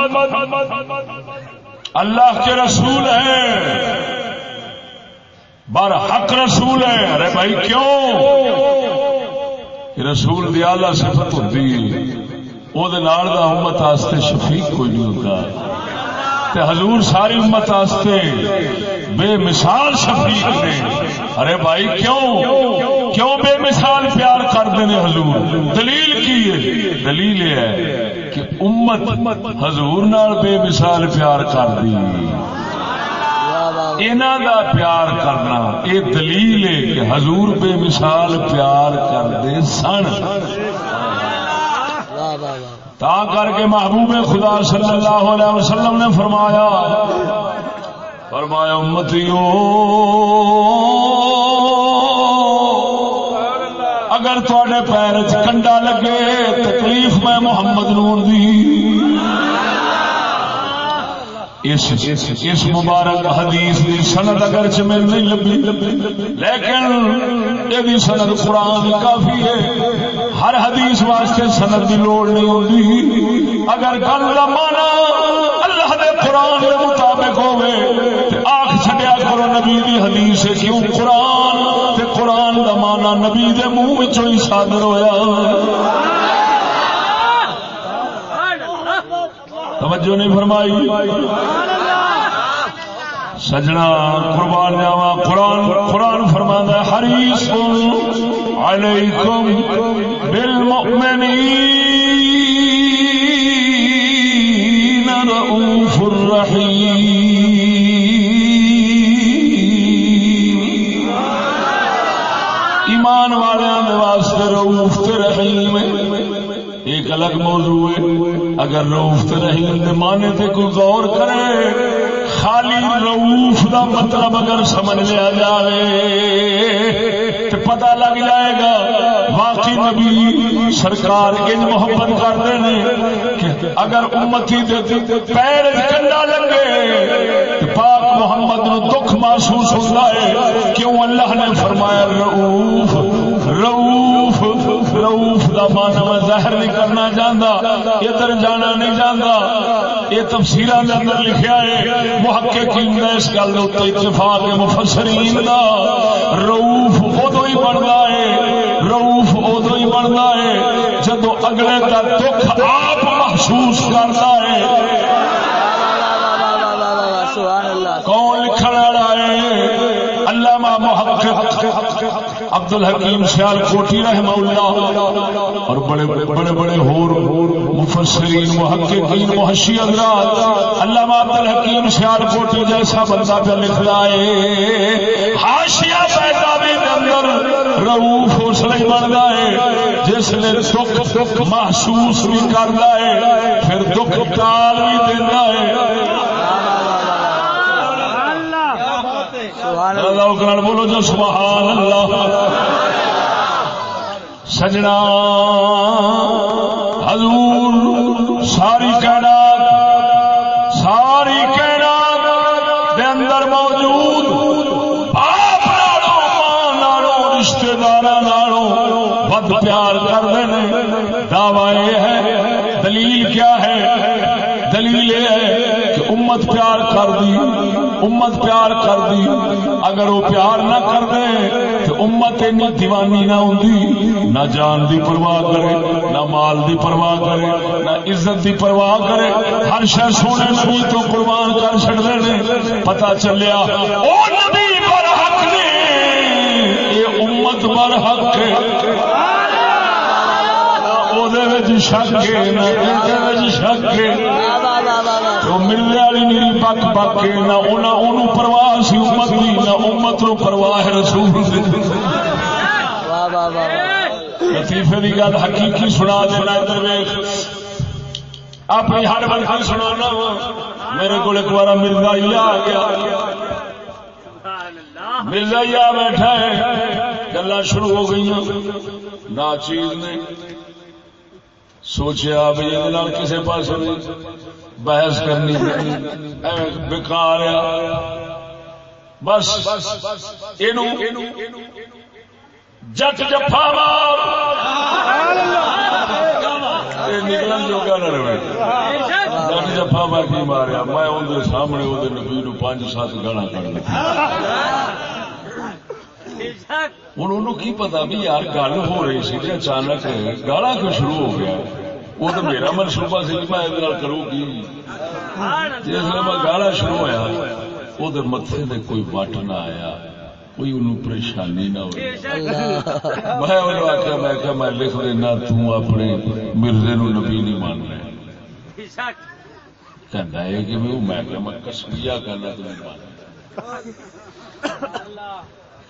اللہ کے رسول ہیں۔ بار حق رسول ہے ارے بھائی کیوں؟ رسول دی آلہ صفت ہوتی۔ ہے وہ امت واسطے شفیق کوئی نہیں ہوتا۔ تے حضور ساری امت آستے بے مثال شفیق نے ارے بھائی، کیوں؟ کیوں بے مثال پیار کرتے ہیں حضور؟ دلیل کی ہے؟ دلیل یہ ہے کہ امت حضور نال بے مثال پیار کر دی۔ انہاں دا پیار کرنا، یہ دلیل ہے کہ حضور بے مثال پیار کرتے سن۔ تا کر کے محبوب خدا صلی اللہ علیہ وسلم نے فرمایا فرمایا، امتیو، اگر تھوڑے پیر کنڈا لگے، تکلیف میں محمد نور دی۔ اس اس مبارک حدیث دی سند اگر چ میں نہیں لبی لیکن یہ سند قرآن کافی ہے۔ ہر حدیث واسطے سند کی لوڑ نہیں ہوتی اگر گل کا مانا اللہ دے قرآن کے مطابق ہوئے تے آخ چھڈیا کرو نبی دی حدیث کیوں قرآن؟ تے قرآن کا مانا نبی دے منہ ہی صادر ہویا۔ توجہ نہیں فرمائی؟ سجنا قربان جاوا قرآن قرآن فرما حریص علیکم بالمؤمنین رؤوف الرحیم۔ ایمان والے واسطے رؤوف رحیم ایک الگ موضوع ہے۔ اگر رؤوف رحیم دے معنی تے کوئی غور کرے، خالی رؤوف دا مطلب اگر سمجھ لیا جائے پتہ لگ جائے گا۔ واقعی نبی سرکار ان محبت کرتے ہیں کہ اگر امتی دے پیر کنڈا لگے تو پاک محمد نو دکھ محسوس ہوتا ہے۔ کیوں اللہ نے فرمایا، رعوف رعوف۔ رؤوف دا مانا میں ظاہر نہیں کرنا چاہتا ادھر جانا نہیں جانا یہ تفصیل اندر لکھا ہے محققین نے اس گل اتفاق مفسرین دا۔ رؤوف ادو ہی بنتا ہے رؤوف ادو ہی بنتا ہے۔ جدو اگلے کا دکھ آپ محسوس کرتا ہے عبد الحکیم سیال کوٹی رحمہ اللہ اور بڑے بڑے بڑے بڑے ہور مفسرین، محققین، محشی حضرات، علامہ عبد الحکیم سیال کوٹی جیسا بندہ پہ لکھ رہا ہے حاشیہ پیدا بھی اندر رؤوف حوصلہ بنتا ہے جس نے دکھ محسوس بھی کرتا ہے پھر دکھ ٹال بھی دینا ہے اللہ بولو جو سبحان اللہ. سجنا. حضور ساری کہنا ساری کہنا دے اندر موجود باپ نالوں ماں نالوں رشتے دار بد پیار کرتے ہیں۔ دعوی یہ ہے دلیل کیا ہے؟ دلیل یہ ہے کہ امت پیار کر دی۔ امت پیار کر دی اگر وہ پیار نہ کر دے تو امت اینی دیوانی نہ ہوں نہ جان دی پرواہ کرے نہ مال دی پرواہ کرے نہ عزت دی پرواہ کرے۔ ہر شہ سونے نبی تو قربان کر چڑ دے پتا چلیا او نبی پر حق نے۔ یہ امت پر حق ہے۔ شک شک تو ملنے والی میری پک پک نہ پرواہ سی امت کی نہ امت نو پرواہ رسول لطیفے کی گل حقیقی سنا دینا اپنی ہر بنکھل سنا میرے کو ایک بار مرزا ہی آ گیا۔ مرزا ہی آ بیٹھا ہے۔ گلا شروع ہو گئی نہ چیز نے سوچیا بھی یہ کسی پاس بحث کرنی بکار بس جٹ جفا مار نکلن جو گا رہے جٹ جفا میں کی ماریا۔ میں اندر سامنے وہ نبی نو پانچ سات گالا کر ہوں کی پتا بھی یار گل ہو رہی سی اچانک گالا کیوں شروع ہو گیا؟ وہ تو میرا منصوبہ سی میں کروں گی جس میں گالا شروع ہوا وہ متے سے کوئی وٹ نہ آیا، کوئی ان پریشانی نہ ہوئی۔ میں آخیا میں کہ میں لکھ دینا تنے مرزے نو نبی نہیں مان رہا کہنا ہے کہ میں میں کسبیا کرنا تمہیں مان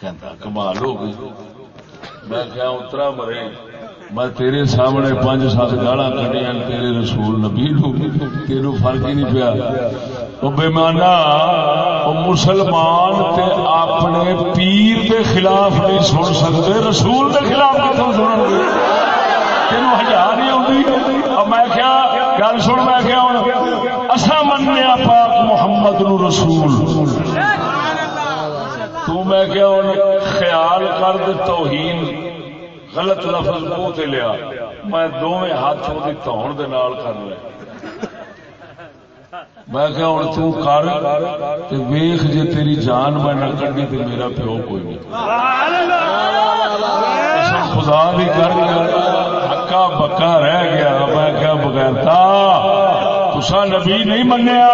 کہتا کمال ہو گئی۔ میں کیا اترا مرے۔ میں تیرے سامنے پانچ سات گالا کٹیا تیرے رسول نبی تیرو فرق ہی نہیں پیا۔ وہ بےمانا مسلمان تے اپنے پیر کے خلاف نہیں سن سکتے، رسول کے خلاف کتوں سن گے؟ تین ہزار نہیں آتی میں کیا، گل سن میں کیا ہوں؟ اصا منیا پاک محمد نو رسول۔ تو میں کیا خیال کر توہین۔ غلط لفظ منہ سے لیا۔ میں دونوں ہاتھ وہ تون دے نال کر لیا۔ میں کیا ہوں تر ویخ جی تیری جان میں نہ کڈی تو میرا پیو کوئی نہیں۔ اچھا، خدا بھی کر گیا ہکا بکا رہ گیا۔ میں کیا بغیرتا تسا نبی نہیں منیا۔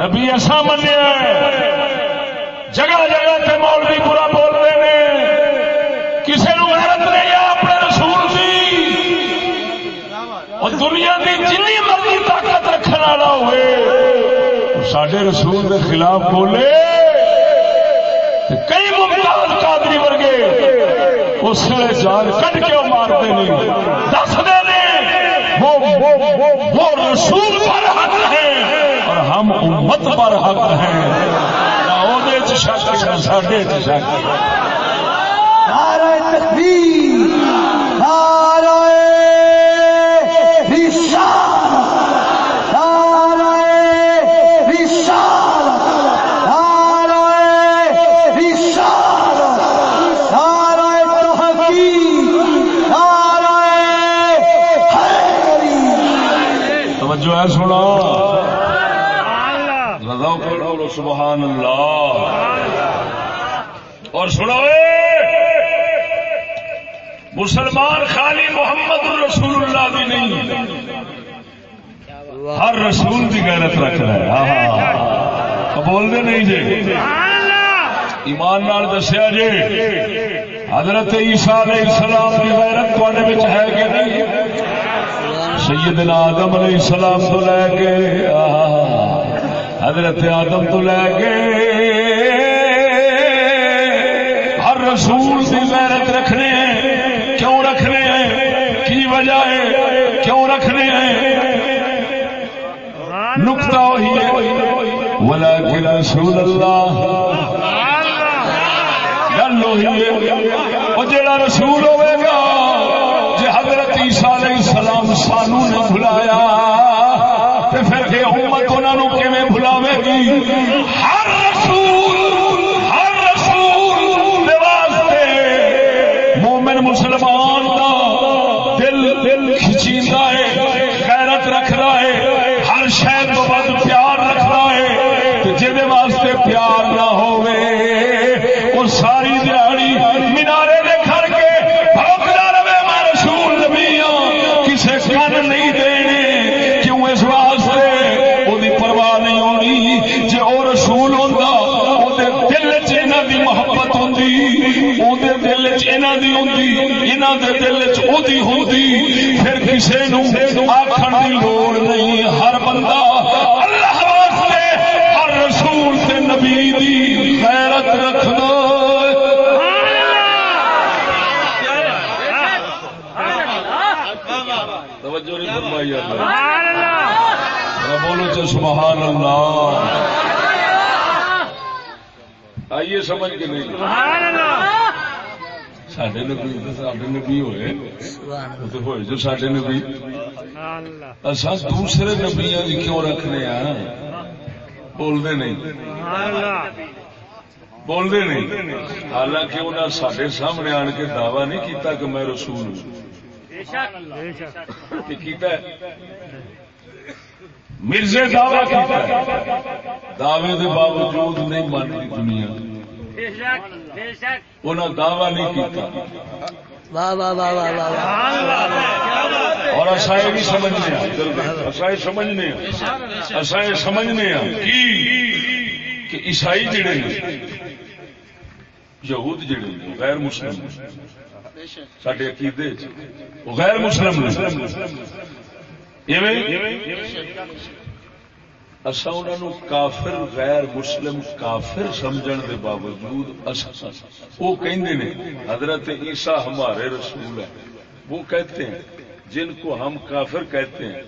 نبی ایسا منیا جگہ جگہ تے مولوی برا بول رہے ہیں دنیا کی جن مرضی طاقت رکھنے والا ہوئے۔ سڈے رسول کے خلاف بولے۔ کئی ممتاز قادری ورگے اس ویلے جان کٹ کے مارتے نہیں دستے نہیں وہ, رسول پر حق ہے اور ہم امت پر حق ہیں۔ شک نہ ساڈے شک۔ نعرہ تکبیر نعرہ رسالت نعرہ رسالت نعرہ رسالت نعرہ تحقیق نعرہ حیدری توجہ ہے سنا رضا کرو سبحان اللہ اور سنو مسلمان خالی محمد رسول اللہ بھی نہیں. ہر رسول کی غیرت رکھ رہا ہے بول دے نہیں جی. ایمان نال دسیا جی. حضرت عیسیٰ علیہ السلام کی غیرت تھوڑے ہے کہ نہیں؟ سیدنا آدم علیہ السلام تو لے کے حضرت آدم تو لے کے ہر رسول کی غیرت رکھنے نقطہ وہی ہے۔ ولا رسول اللہ، گل وہی ہے۔ وہ جڑا رسول ہوئے گا جی حضرت عیسیٰ علیہ السلام سانو نے بھلایا تو پھر یہ امت انہوں کیویں بلاوے گی؟ ہر رسول کسے نو آکھن دی لوڑ نہیں۔ ہر بندہ اللہ واسطے ہر رسول تے نبی دی غیرت رکھنا توجہ نہیں فرمائی بولو تو سبحان اللہ۔ آئیے سمجھ کے نہیں۔ سڈے نبی سڈے نبی ہوئے۔ ہوئے جو سڈے نبی اصا دوسرے نبیا کی کیوں رکھنے ہیں بولتے نہیں بولتے نہیں حالانکہ انہیں سڈے سامنے آن کے دعوی نہیں کیتا کہ میں رسول ہوں مرزے دعوی دعوے کے باوجود نہیں مانتی دنیا انہیں دعوی نہیں کیتا واہ واہ واہ واہ واہ اور اصا یہ بھی سمجھنے اصا یہ سمجھنے اصا یہ سمجھنے کہ عیسائی جڑے یہود جڑے غیر مسلم سڈے عقیدے وہ غیر مسلم اصا انہوں کافر، غیر مسلم کافر سمجھن دے باوجود وہ کہندے نے، حضرت عیسیٰ ہمارے رسول ہے وہ کہتے ہیں، جن کو ہم کافر کہتے ہیں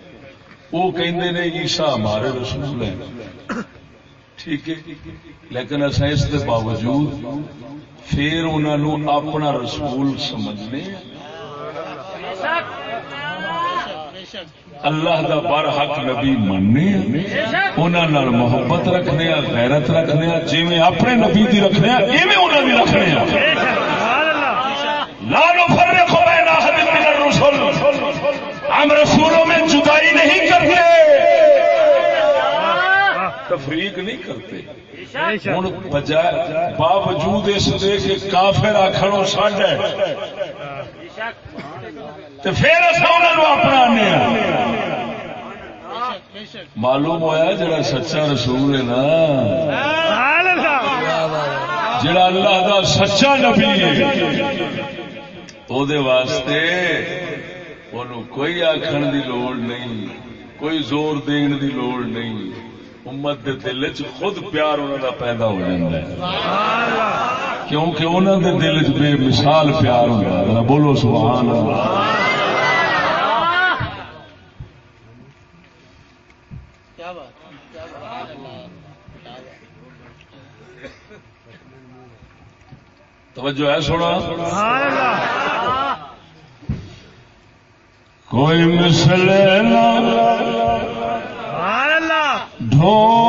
وہ کہندے نے عیسیٰ ہمارے رسول ہیں۔ ٹھیک ہے، لیکن اصا اس کے باوجود پھر انہوں اپنا رسول سمجھنے۔ اللہ دا بار حق نبی مننے انہاں نال محبت رکھنے آ غیرت رکھنے آ جویں اپنے نبی دی رکھنے آ ایویں انہاں دی رکھنے آ لا نفرق بین احد من الرسل۔ ہم رسولوں میں جدائی نہیں کرتے۔ تفریق نہیں کرتے۔ ہوں بجائے باوجود اس دے کہ کافر آخر ساڈا تو پھر معلوم ہوا جڑا سچا رسول ہے نا۔ جڑا اللہ کا سچا نبی ہے۔ واسطے انہوں کوئی آخر دی لوڑ نہیں، کوئی زور دین دی لوڑ نہیں۔ امت دے دل چ خود پیار انہوں کا پیدا ہو جائے کیونکہ انہوں دے دل چ بے مثال پیار ہوتا ہے۔ بولو سبحان اللہ۔ توجہ ہے سونا؟ کوئی مسلے ڈھو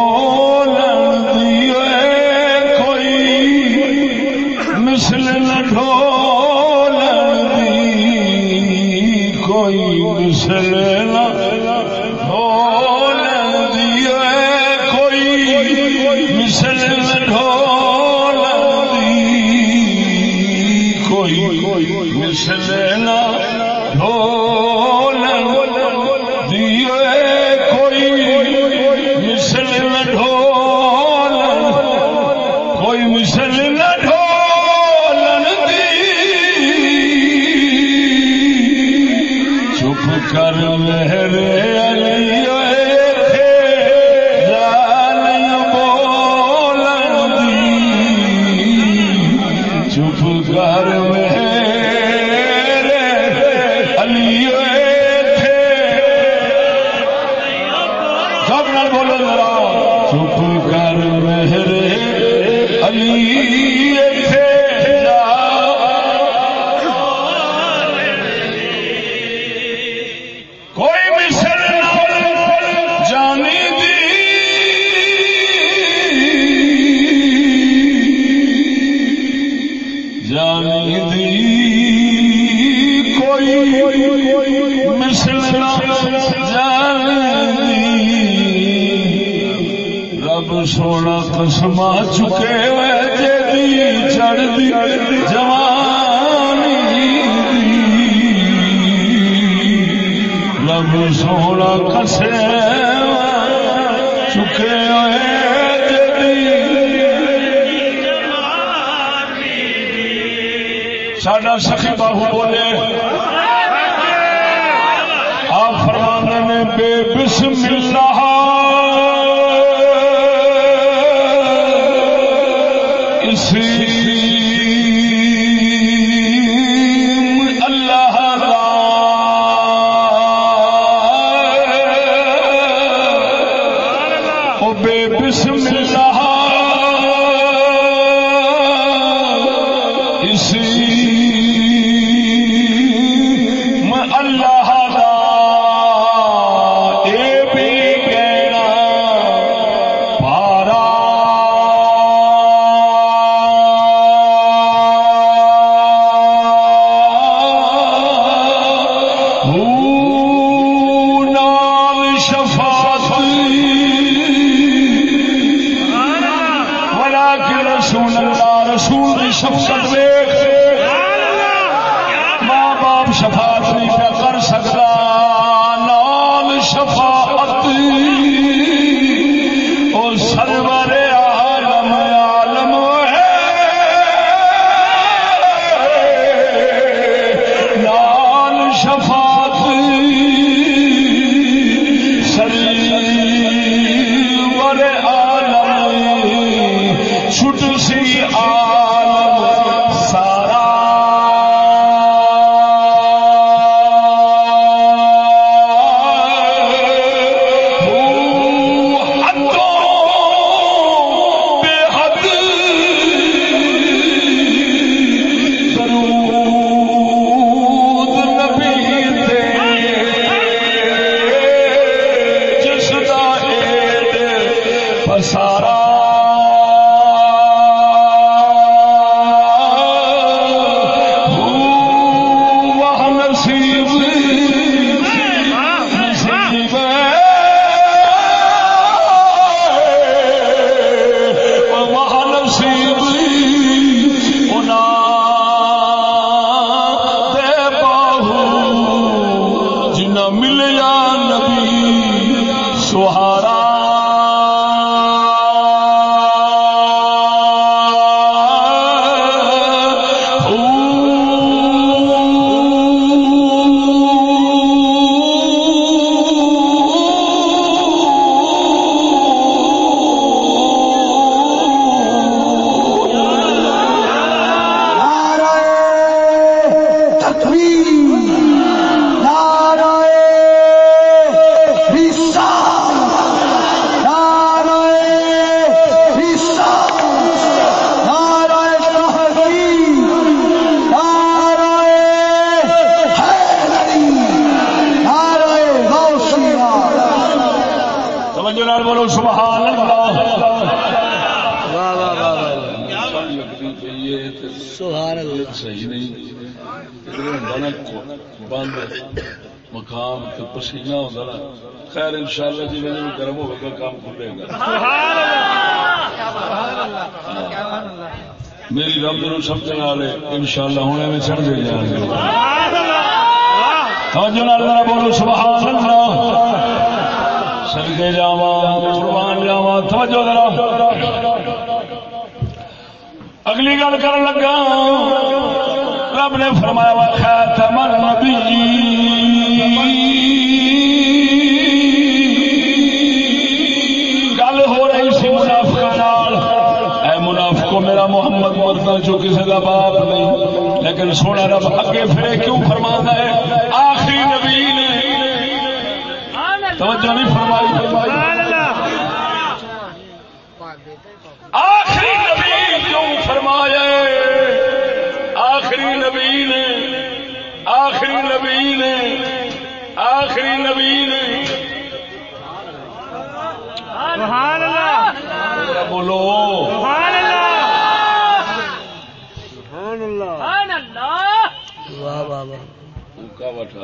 یا سخی باہو بولے۔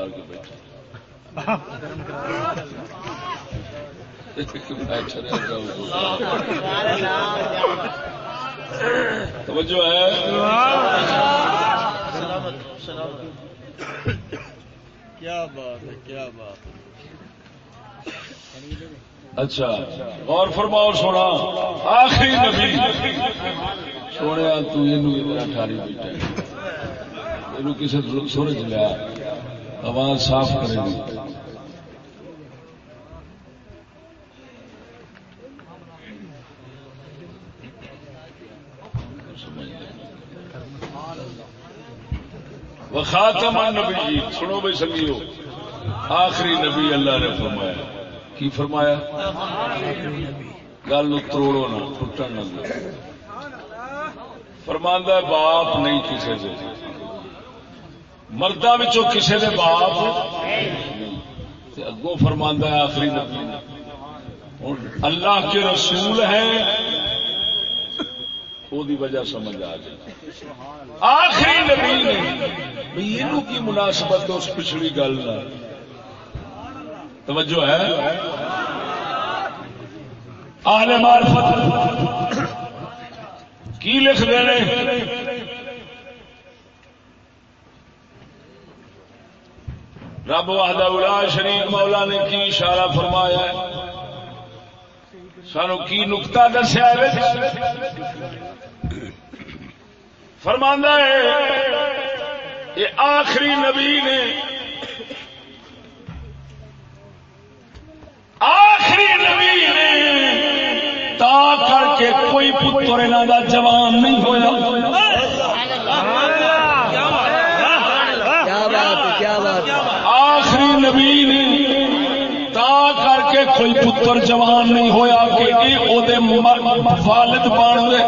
کے بیٹھا۔ توجہ ہے؟ کیا بات ہے کیا بات اچھا اور فرماؤ سونا۔ آخری نبی۔ سونے ٹھاری بیٹھا یہ کسی سورج لیا آواز صاف کرے گی وخاتم النبی سنو بھائی سنگیو آخری نبی اللہ نے فرمایا کی فرمایا گل تروڑو نہ ٹوٹن نہ فرماندہ باپ نہیں کسی سے مردہ بچوں کسی دے باپ اگوں فرماندہ ہے آخری نبی اللہ کے رسول ہیں۔ وہ وجہ سمجھ آ جائے آخری نبی نے بھی یہ کی مناسبت اس پچھلی گل نہ۔ توجہ ہے۔ اہل معرفت کی لکھ دینے رب وحدہ الا شریف مولا نے کی اشارہ فرمایا ہے؟ سانو کی نقطہ دسیا فرماندہ ہے، یہ آخری نبی نے آخری نبی نے تا کر کے کوئی پتر انہوں کا جوان نہیں ہوا کیا بات ہے کیا بات ہے آخری نبی نے تا کر کے کوئی پتر جوان نہیں ہویا کہ یہ او دے والد بن گئے۔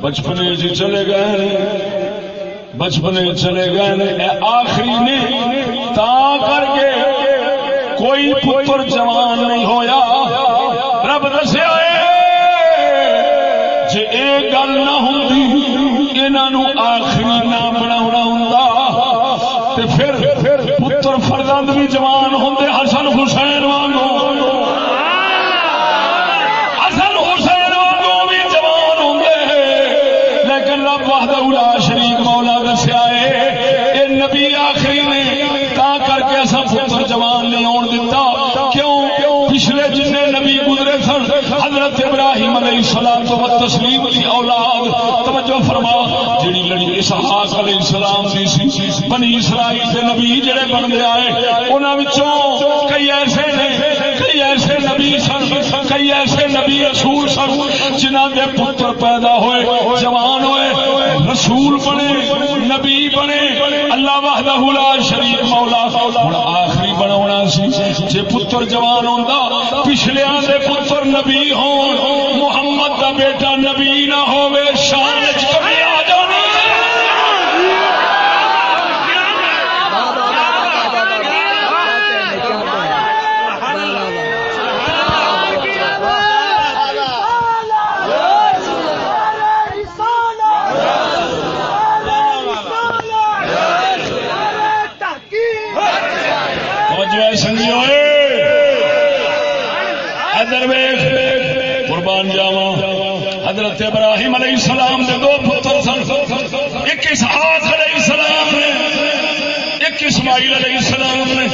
بچپنے جی چلے گئے بچپنے چلے گئے اے آخری نے۔ تا کر کے کوئی پتر جوان نہیں ہویا۔ رب دسیا جی یہ گل نہ ہوں انہوں آخری نہ بنا ہوں پھر پتر فرزند بھی جوان ہوں حسن حسین۔ السلام تسلیم کی اولاد، توجہ فرما جڑی لڑی اسحاق علیہ السلام دی سی، بنی اسرائیل دے نبی جڑے بن گئے آئے انہاں وچوں کئی ایسے نے، کئی ایسے نبی سن، کئی ایسے نبی رسول سن، جنہاں دے پتر پیدا ہوئے، جوان ہوئے، رسول بنے، نبی بنے، اللہ وحدہ لا شریک مولا۔ ہن آخری بناونا سی، جے پتر جوان ہوندا پچھلے دے پتر نبی ہون محمد دا بیٹا نبی نہ ہوے شان وچ کمی آ جانی واہ واہ واہ واہ واہ واہ واہ کیا کہنے واہ واہ واہ حضرت ابراہیم علیہ السلام دے دو پتر سن ایک اسحاق علیہ السلام نے، ایک اسماعیل علیہ السلام نے۔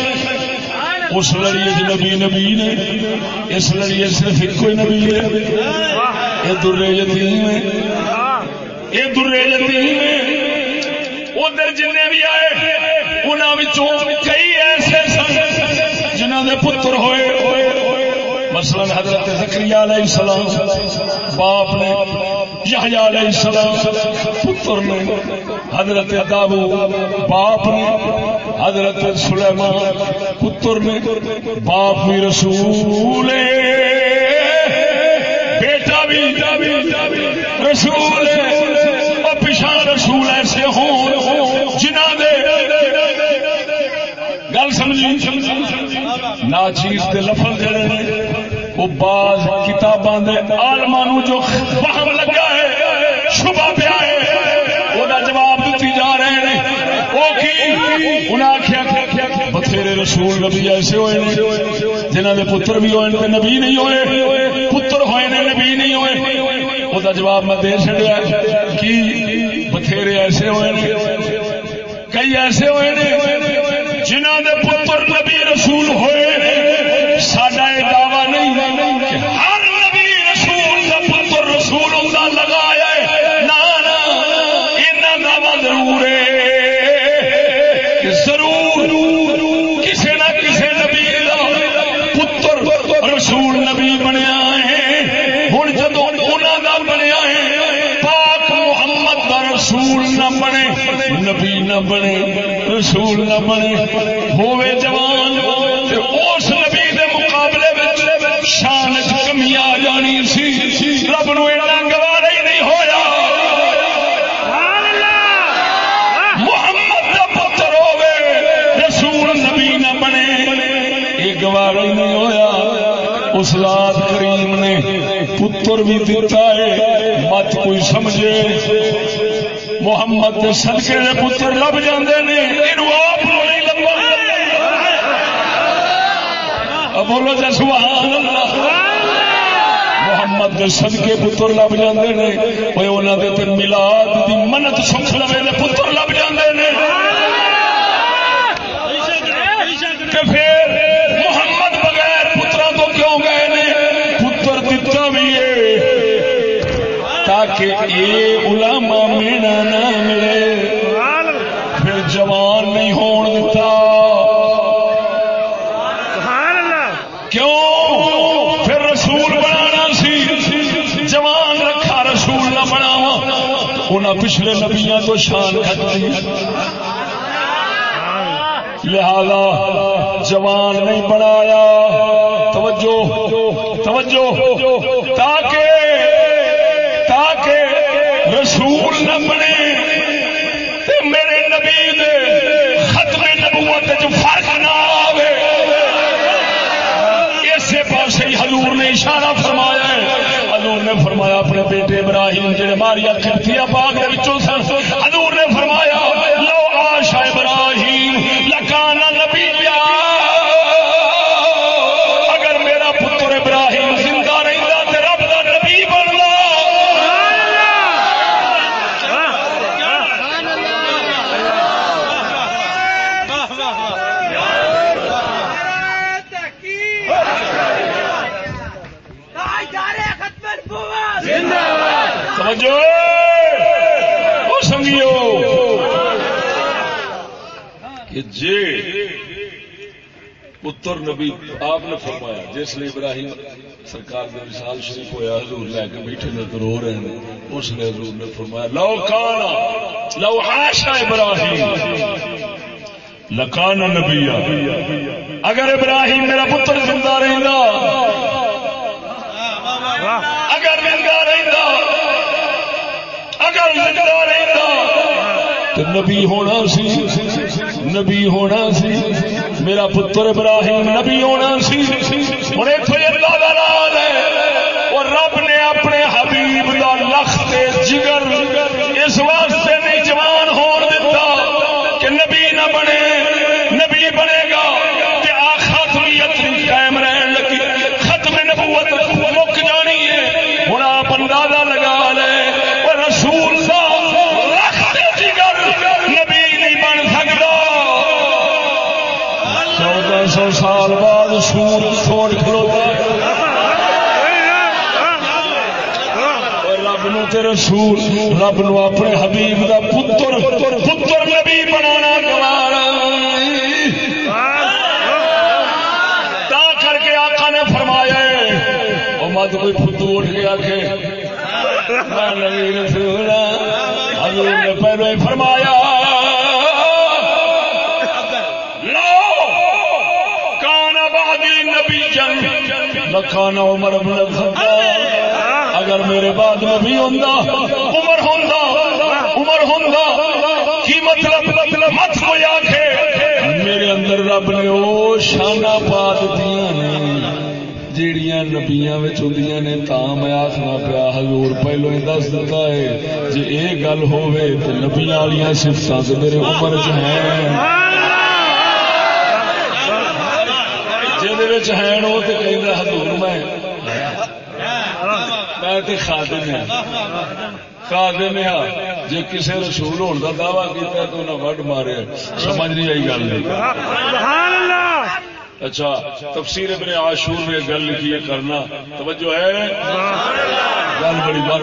اس لڑیے چ نبی نبی نے، اس لڑیے صرف ایک کوئی نبی ہے۔ یہ درے یتیم ہے یہ درے یتیم ہے ادھر جن بھی آئے انہوں کئی ایسے سن جنہوں نے پتر ہوئے۔ مثلا حضرت زکریا علیہ السلام، باپ نے یحییٰ علیہ السلام پتر نے حضرت داو باپ نے، حضرت سلیمان پتر نے، باپ بھی رسول بیٹا بھی، رسول اور پچھا رسول ایسے ہوں جنہ دے۔ گل سمجھی؟ نا چیز کے لفظ جڑے وہ بعض کتاباں دے عالماں جو فہم لگا انہاں آخیا بتھیرے رسول نبی ایسے ہوئے نے، جنہاں دے پتر بھی ہوئے تے نبی نہیں ہوئے، پتر ہوئے نے نبی نہیں ہوئے۔ وہ جواب میں دے چڑیا کی بتھیرے ایسے ہوئے نے، کئی ایسے ہوئے نے جنہوں دے پتر نبی رسول ہوئے سڈا یہ دعوی نہیں۔ رسول نبی بنیا ہے۔ ہوں جدو انہوں کا بنیا ہے، پاک محمد کا رسول نہ بنے، نبی نہ بنے، رسول نہ بنے۔ ہوے جوان ہویا کریم نے پتر بھی دیتا ہے مت کوئی سمجھے۔ محمد کے سدکے کے پتر لب جاندے نے آپ نہیں لبا۔ بولو جا سبحان اللہ محمد کے سدکے پتر لب جاندے نے وہ انہوں نے تے ملاد دی منت سکھ لوے دے پتر لب تاکہ علماء مینا نہ ملے۔ پھر جوان نہیں ہون دیتا کیوں؟ پھر رسول بنانا سی۔ جوان رکھا رسول نہ بناوا پچھلے نبیاں تو شان کھٹی لہذا جوان نہیں بنایا۔ توجہ توجہ، تاکہ رسول نہ بنے تے میرے نبی دے ختم نبوت جو فرق نہ آوے۔ اسی پاس ہی حضور نے اشارہ فرمایا ہے۔ حضور نے فرمایا اپنے بیٹے ابراہیم جڑے ماریا کھتیا پاک دے وچوں سن۔ حضور پتر نبی آپ نے فرمایا، جس لیے ابراہیم سرکار نے مثال شریف ہوا حضور لے کے بیٹھے نے تو رو رہے ہیں، اس نے حضور نے فرمایا، لو کانا لو آشا ابراہیم لکانا نبی اگر ابراہیم میرا پتر زندہ رہتا اگر زندہ رہتا اگر زندہ رہتا تو نبی ہونا سی، نبی ہونا سی۔ میرا پتر ابراہیم نبی ہونا سی ہوں اتو اللہ رسول، رب نو اپنے حبیب دا پتر پتر نبی بنانا گوارا۔ تا کر کے آقا نے فرمایا ہے، او مت کوئی فتو اٹھ گیا کہ نبی رسول ہاں، حضور نے پہلو ہی فرمایا لو کان بعدی نبی جن، لکان عمر بن الخطاب۔ اگر میرے بعد نبی ہوندا، عمر ہوندا عمر ہوندا، کی مطلب؟ مطلب مت کوئی آکھے۔ میرے اندر رب نے او شانہ پا دتیاں نے، جیڑیاں نبیاں وچ ہوندیاں نے تاں میں آکھنا پیا، حضور پہلو ہی دس دتا ہے، جے اے گل ہوے تے نبیاں والیاں صفتاں تے میرے عمر چ ہیں۔ جہد ہے وہ تو کہ حضور میں میں تے خادم ہاں خادم جے کسے رسول ہونے کا دعوی کیتا تو وڈ مارے۔ سمجھ نہیں آئی گل۔ اچھا تفسیر ابن عاشور میں گل لکھی ہے کرنا۔ توجہ ہے؟ گل بڑی بار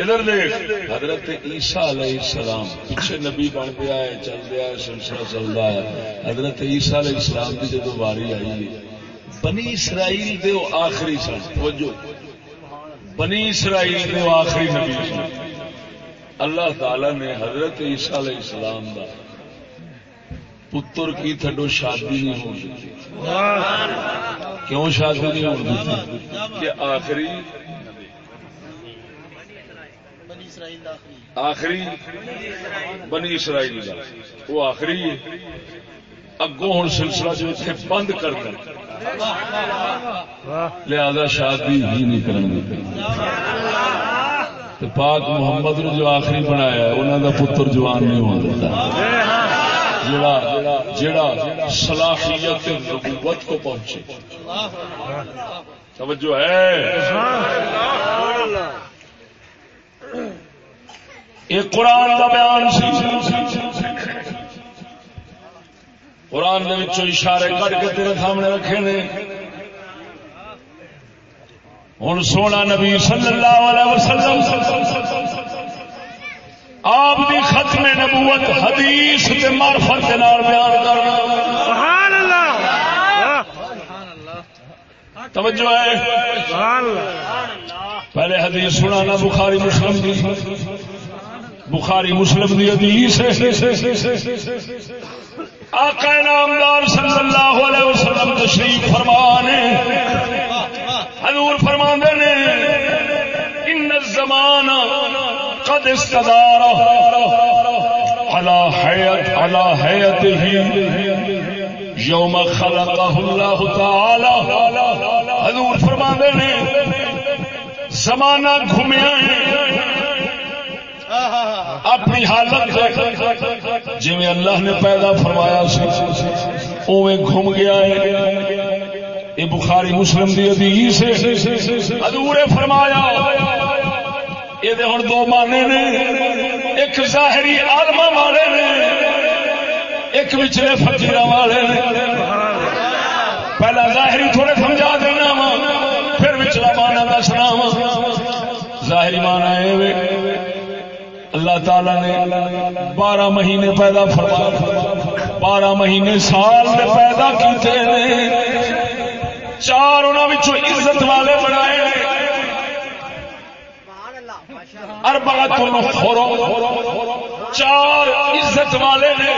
ادھر دیکھ حضرت عیسیٰ علیہ السلام پیچھے نبی بن گیا ہے چل گیا ہے سلسلہ چل رہا ہے۔ حضرت عیسیٰ علیہ السلام کی جدو باری آئی ہے بنی اسرائیل دے وہ آخری سن. توجہ. بنی اسرائیل دے وہ آخری نبی سن. اللہ تعالی نے حضرت عیسیٰ علیہ السلام دا پتر کی تھڈو شادی نہیں ہو دیتی. کیوں شادی نہیں ہو دیتی؟ کہ آخری آخری بنی اسرائیل دا. وہ آخری ہے. اگوں ہوں سلسلہ جو اتنے بند کر دیں لہذا شادی ہی نہیں کریں گے پاک محمد نے جو آخری بنایا ہے انہوں کا پتر جوان نہیں ہو دیتا۔ جڑا جڑا صلاحیت نبوت کو پہنچے۔ توجہ ہے۔ یہ قرآن کا بیان سی۔ قرآن کے اشارے کر کے تیرے سامنے رکھے نے۔ ہوں سونا نبی صلی اللہ علیہ وسلم آپ دی ختم نبوت حدیث مارفت کے نال بیان کرنا۔ سبحان اللہ توجہ ہے؟ سبحان اللہ پہلے حدیث سنانا بخاری مسلم دی۔ بخاری مسلم دی حدیث آقا نامدار صلی اللہ علیہ وسلم تشریف فرمانے حضور فرماندے نے، ان الزمان قد استدار على حیات على حیاته یوم خلقه اللہ تعالی. حضور فرماندے نے، زمانہ گھومیا ہے۔ اپنی حالت جی اللہ نے پیدا فرمایا اوے گھوم گیا ہے۔ یہ بخاری مسلم دی حدیث حضور فرمایا، یہ ہوں دو مانے نے۔ ایک ظاہری عالم والے نے، ایک وچلے فقیر والے نے۔ پہلا ظاہری تھوڑے سمجھا دینا اللہ تعالی نے بارہ مہینے پیدا فرمایا بارہ مہینے سال میں پیدا کیتے ہیں. چار انہوں عزت والے بنائے اربا اربات چار عزت والے نے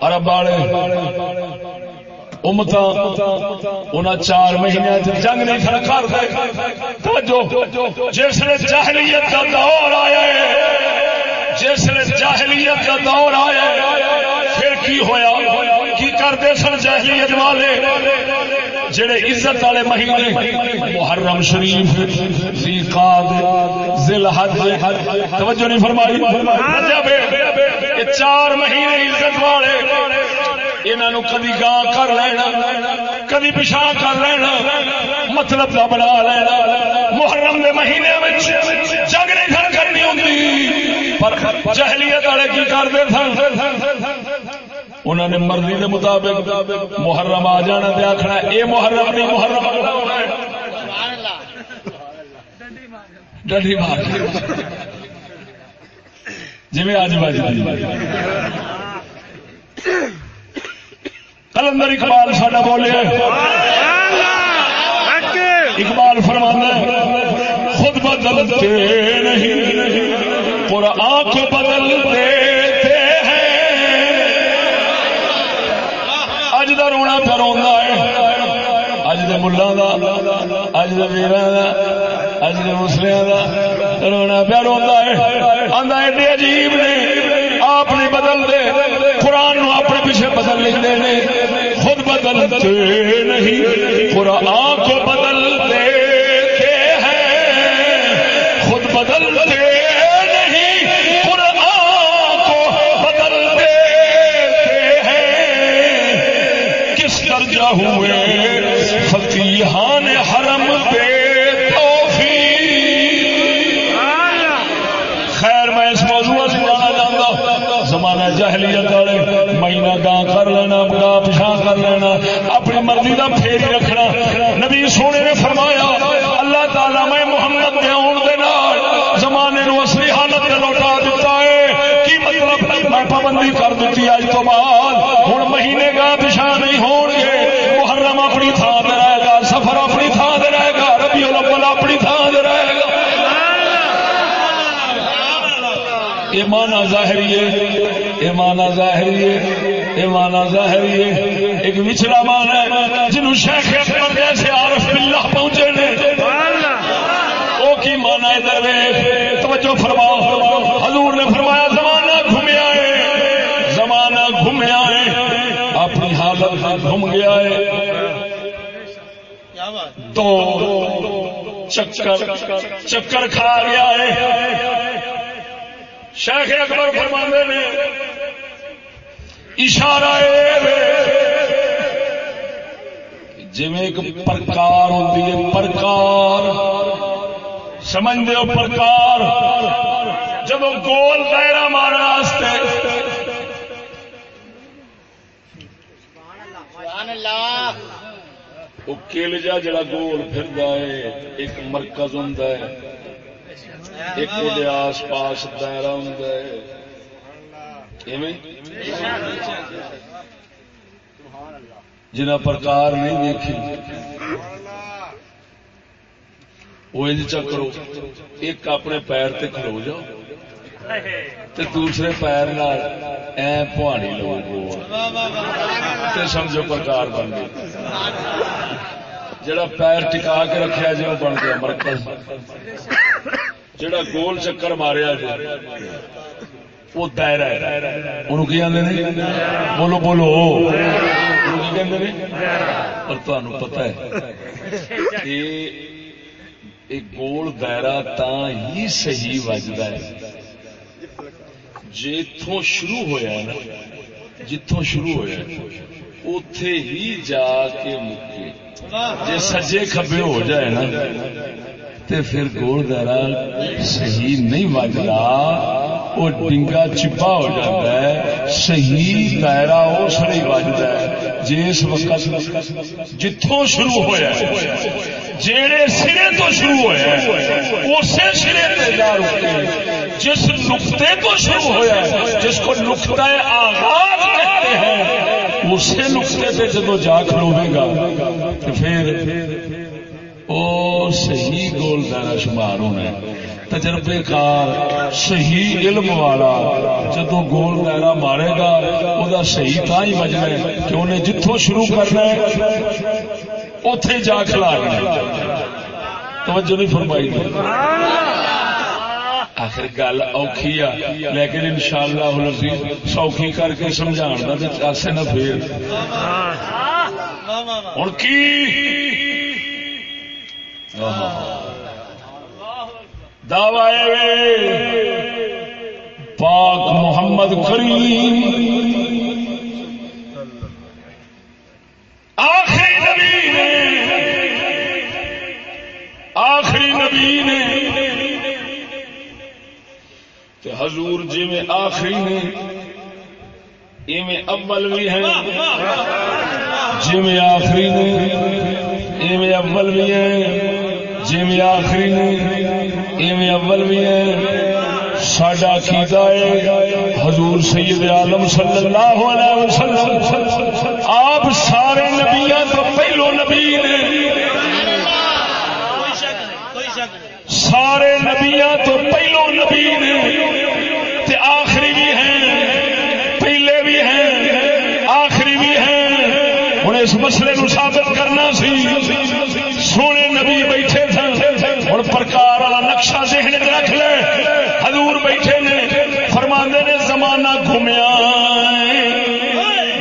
ارب والے. امتا چار مہینے جنگ نہیں کر دے جس نے جاہلیت کا دور آیا ہے، جس نے جاہلیت دور آیا ہے، پھر کی ہویا؟ کی کرتے سن جاہلیت والے؟ جڑے عزت والے مہینے، محرم شریف زیقاد توجہ نہیں فرمائی؟ رجب یہ چار مہینے انہوں کدی گاہ کر لینا کدی پچھا کر لینا مطلب کا بنا لینا۔ محرم کے مہینے جنگ نہیں گھر کرنی ہوتی پر جہلیت والے کی کرتے سن انہوں نے مرضی کے مطابق محرم آ جانا تے آخنا یہ محرم نہیں محرم ڈنڈی مار۔ جی اج بج کلندر اقبال ساڈا بولے۔ اقبال فرمانا خود بدلتے نہیں قرآن کو بدل دیتے ہیں۔ اج دا رونا پہ روا ہے۔ اج دے ملا اج دے ویرا اج دے مسلیا کا رونا پہ روا ہے۔ آدھا ایڈے عجیب نے، آپ نہیں بدل دے قرآن نو اپنے پیچھے بدل لیتے ہیں۔ خود بدلتے نہیں قرآن کو بدل ہیں۔ خود بدلتے اپنی مرضی کا پھیری رکھنا۔ نبی سونے نے فرمایا، اللہ تعالی میں محمد کے آن دے نال زمانے نو اصلی حالت لوٹا دیتا ہے۔ کی مطلب میں پابندی کر دیتی اج تو بعد۔ ہوں مہینے گاں پچھا نہیں ہون گے۔ محرم اپنی تھان دے رہے گا، سفر اپنی تھان دے رہے گا ربی الاول اپنی تھان دے رہے گا۔ یہ مانا ظاہری ہے، یہ مانا ظاہری ہے، یہ مانا ظاہری ہے۔ ایک وچھڑا مان ہے جنہوں شیخ اکبر جیسے عارف باللہ پہنچے نے۔ وہ کی مانا ہے توجہ فرماؤ۔ حضور نے فرمایا زمانہ گھومیا ہے۔ زمانہ گھومیا ہے۔ اپنی حالت میں گھوم گیا ہے۔ تو چکر چکر کھا گیا ہے۔ شیخ اکبر فرماندے نے اشارہ جی ایک پرکار ہوتی ہے، پرکار۔ سمجھ دو پرکار؟ جب گول دائرہ مارنے وہ کل جا جڑا گول پھر ہے، ایک مرکز ہوں ایک آس پاس دائرہ ہوں جنا پرکار نہیں دیکھی وہ چکرو، ایک اپنے پیر تے کھلو جاؤ تے دوسرے پیر پہاڑی لو تے سمجھو پرکار بن گئی۔ جڑا پیر ٹکا کے رکھا جی وہ بن گیا مرکز۔ جڑا گول چکر ماریا جی وہ دائرہ ہے۔ انہوں کی آدھے بولو بولو۔ اور تمہیں پتا ہے ایک گول دائرہ تا ہی صحیح وجدا ہے جتوں شروع ہویا نا جتوں شروع ہویا اتے ہی جا کے مکے جی سجے کبے ہو جائے نا تے پھر گول دائرہ صحیح نہیں وجدا وہ ڈنگا چپا ہو جاتا ہے صحیح دائرہ اس لیے بجتا ہے جس وقت جتوں شروع ہوا جہے سرے تو شروع ہوا اسی سرے تے جا رکے جس نقطے تو شروع ہوا جس کو نقطہ آغاز کہتے ہیں، اسی نقطے سے جدو جا کھلوے گا، تو پھر وہ صحیح گول دائرہ شمار ہونا ہے۔ تجربے کار صحیح علم والا جدو گول دائرہ مارے گا وہ صحیح تا ہی بجنا ہے کہ انہیں جتوں شروع کرنا ہے اتے جا کھلارنا توجہ نہیں فرمائی آخر گل اوکھی آ لیکن ان شاء اللہ سوکھی کر کے سمجھا چاسے نہ پھر ہوں کی؟ دعوی پاک محمد کریم۔ آخری نبی نے۔ آخری نبی نے۔ تے حضور جی میں آخری نے، ایویں اول بھی ہیں۔ جی میں آخری نے، ایویں اول بھی ہیں۔ جی میں آخری نے اول بھی ہیں۔ ساڈا کیتا ہے، حضور سید عالم صلی اللہ علیہ وسلم، آپ سارے نبیاں تو پہلو نبی نے سارے نبیاں تو پہلو نبی نے تے آخری بھی ہیں، پہلے بھی ہیں، آخری بھی ہیں۔ ہوں اس مسئلے نو ثابت کرنا سی۔ سونے نبی بیٹھے پرکار والا نقشہ ذہن رکھ لے۔ حضور بیٹھے نے فرما نے، زمانہ گھومیا۔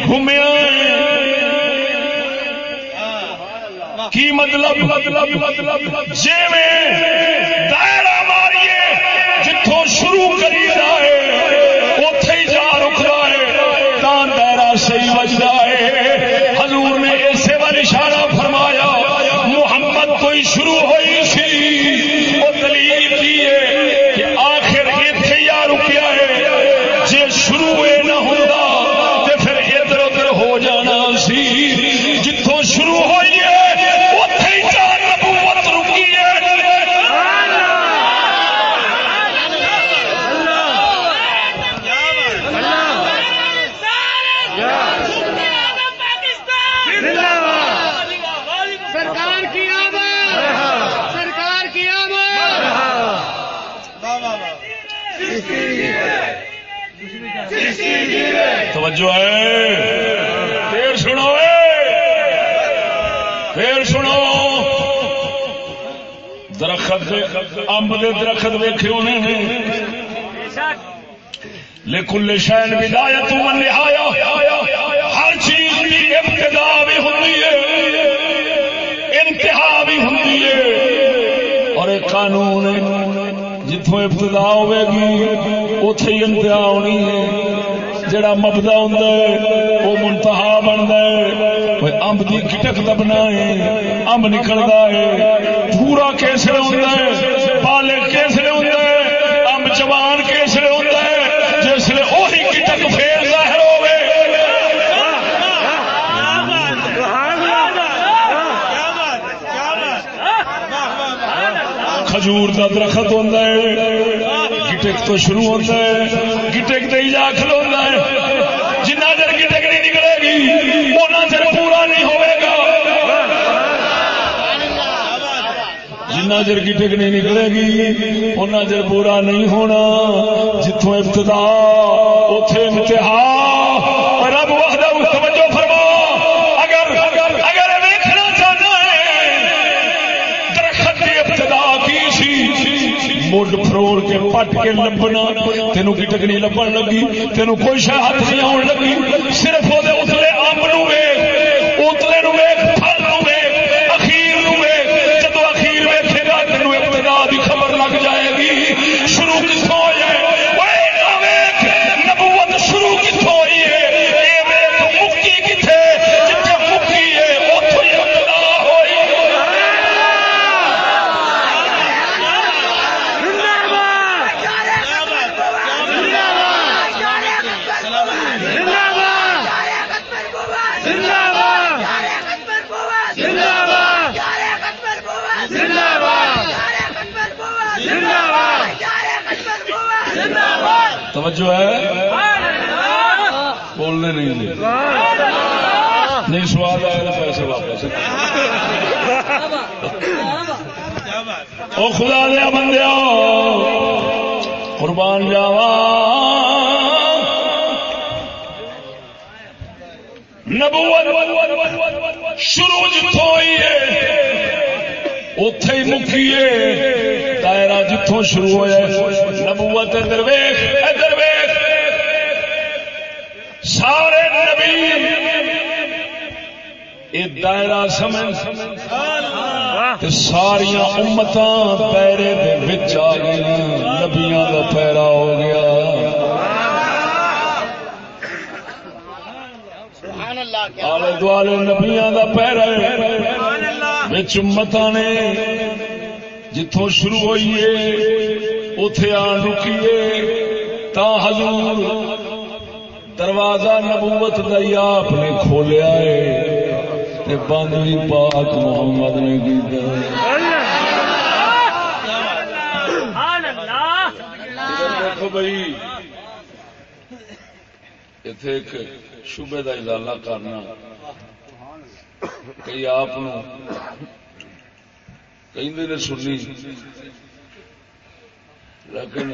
گھومیا۔ کی مطلب؟ مطلب جی دائرہ ماریے جتوں شروع کری جائے اتے ہی جا رکتا ہے تان دائرہ صحیح بجتا ہے توجہ ہے۔ پھر سنو پھر سنو۔ درخت امب دے درخت ویکھے ہونے لیکن شہن بدایت و نہایا ہر چیز کی ابتدا بھی ہوتی ہے۔ انتہا بھی ہوتی ہے۔ اور ایک قانون ہے۔ جتوں ابتدا ہوے گی اتے ہی انتہا ہونی ہے۔ جڑا مبدا ہوں وہ منتہا بنتا ہے۔ امب کی کٹک دبنا ہے، امب نکلتا ہے۔ پورا کیسر ہوتا ہے پالے کیسر ہوتا ہے امب جوان کیسر ہوتا ہے جس لیے وہی گٹک پھر ظاہر ہوئے کھجور کا درخت ہوتا ہے، گٹک تو شروع ہوتا ہے، گٹک تے ہی جا کھلوتا ہے۔ جنہ چر گٹک نہیں نکلے گی اُنہ چر پورا نہیں ہوئے گا۔ جنہ چر گٹک نہیں نکلے گی اُنہ چر پورا نہیں ہونا۔ جتوں ابتدا اتے انتہا فروڑ کے پٹ کے لبنا تینوں کی نہیں لبن لگی، تینوں کوئی شہ ہاتھ نہیں آن لگی، صرف او خدا دیا بندیا قربان جاوا نبوت شروع جتوں ہوئی ہے اتے ہی مکیے دائرہ جتوں شروع ہوا نبوت ادھر ویخ ادھر ویخ سارے نبی یہ دائرہ سمجھ۔ تے ساریاں امتاں پیرے دے وچ آ گئی نبیاں دا پیرا ہو گیا۔ آلے دوالے نبیاں دا پیرا وچ امتاں نے جتوں شروع ہوئیے اتے آن رکیے تا حضور دروازہ نبوت ہی آپ نے کھولیا ہے۔ بند بھی پاک محمد نے کیتا ادھر دیکھو بھائی اتے ایک شبے کا ازالہ کرنا۔ کئی آپ نے سنی۔ لیکن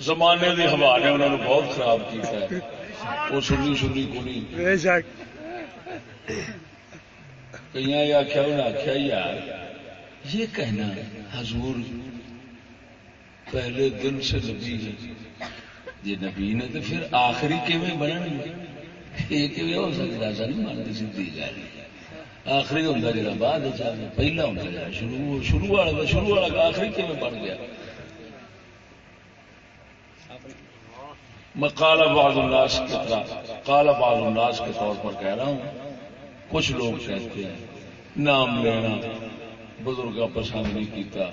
زمانے کے ہوا نے انہوں نے بہت خراب کیا ہے۔ وہ سنی سنی کونی۔ کئی آخیا انہیں آخیا یار یہ کہنا حضور پہلے دن سے نبی ہے یہ نبی نے تو پھر آخری کیویں بنن گے؟ یہ کیویں ہو سکتا سر مانتی سیدھی گل آخری ہوتا جا بعد پہلا ہوتا جا شروع شروع والا شروع والا آخری کیویں بن گیا؟ میں کالا بعض الناس کی کالا بعض الناس کے طور پر کہہ رہا ہوں۔ کچھ لوگ کہتے ہیں، نام لینا بزرگ پسند نہیں کیتا۔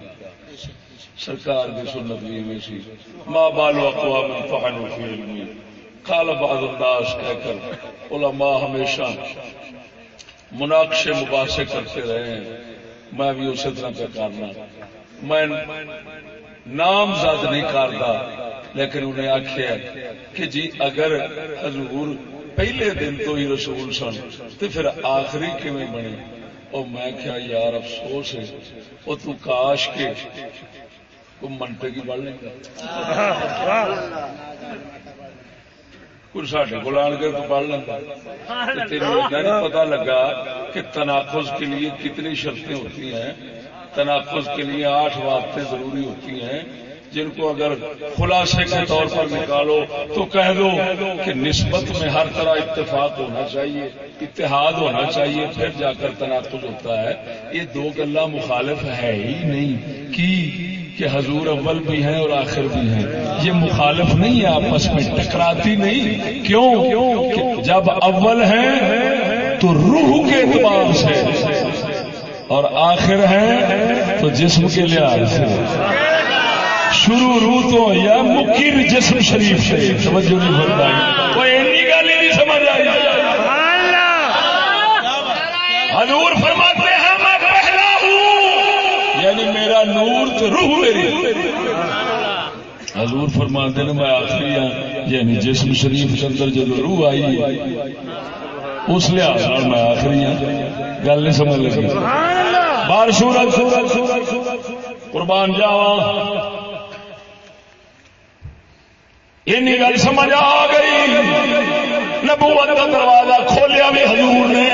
سرکار کی سنت بھی میں سی۔ ماں بالو اقوام فہنو فی علمی۔ کالا بعض الناس کہہ کر علماء ہمیشہ مناقشے مباحثے کرتے رہے ہیں۔ میں بھی اسی طرح پہ کرنا میں نام زد نہیں کرتا لیکن انہیں آخیا کہ جی اگر حضور پہلے دن تو ہی رسول سن تو پھر آخری کیویں بنے؟ اور میں کیا یار افسوس ہے، وہ تو کاش کے کو منٹے کی بڑھ لیں گا ساڈے کو آن پڑھ لینا تیرے اتنا نہیں پتا لگا کہ تناخذ کے لیے کتنی شرطیں ہوتی ہیں تناخذ کے لیے آٹھ باتیں ضروری ہوتی ہیں جن کو اگر خلاصے کے طور پر نکالو تو کہہ دو کہ نسبت میں ہر طرح اتفاق ہونا چاہیے اتحاد ہونا چاہیے پھر جا کر تناخذ ہوتا ہے یہ دو گلا مخالف ہے ہی نہیں کی کہ حضور اول بھی ہیں اور آخر بھی ہیں۔ یہ مخالف نہیں ہے آپس میں ٹکراتی نہیں۔ کیوں؟ کہ جب اول ہیں تو روح کے اعتبار سے۔ اور آخر ہیں تو جسم کے لحاظ سے۔ شروع روح تو یا مکر جسم شریف سے۔ توجہ نہیں فرمائی۔ کوئی گل ہی نہیں سمجھ آئی۔ حضور فرماتے یعنی میرا نور تو روح میری حضور فرماتے ہیں میں آخری ہوں یعنی جسم شریف کے اندر جب روح آئی اس لحاظ میں آخری ہوں گل نہیں سمجھ لگی۔ بار سورج قربان جاوا این گل سمجھ آ گئی۔ نبوت کا دروازہ کھولیا بھی حضور نے،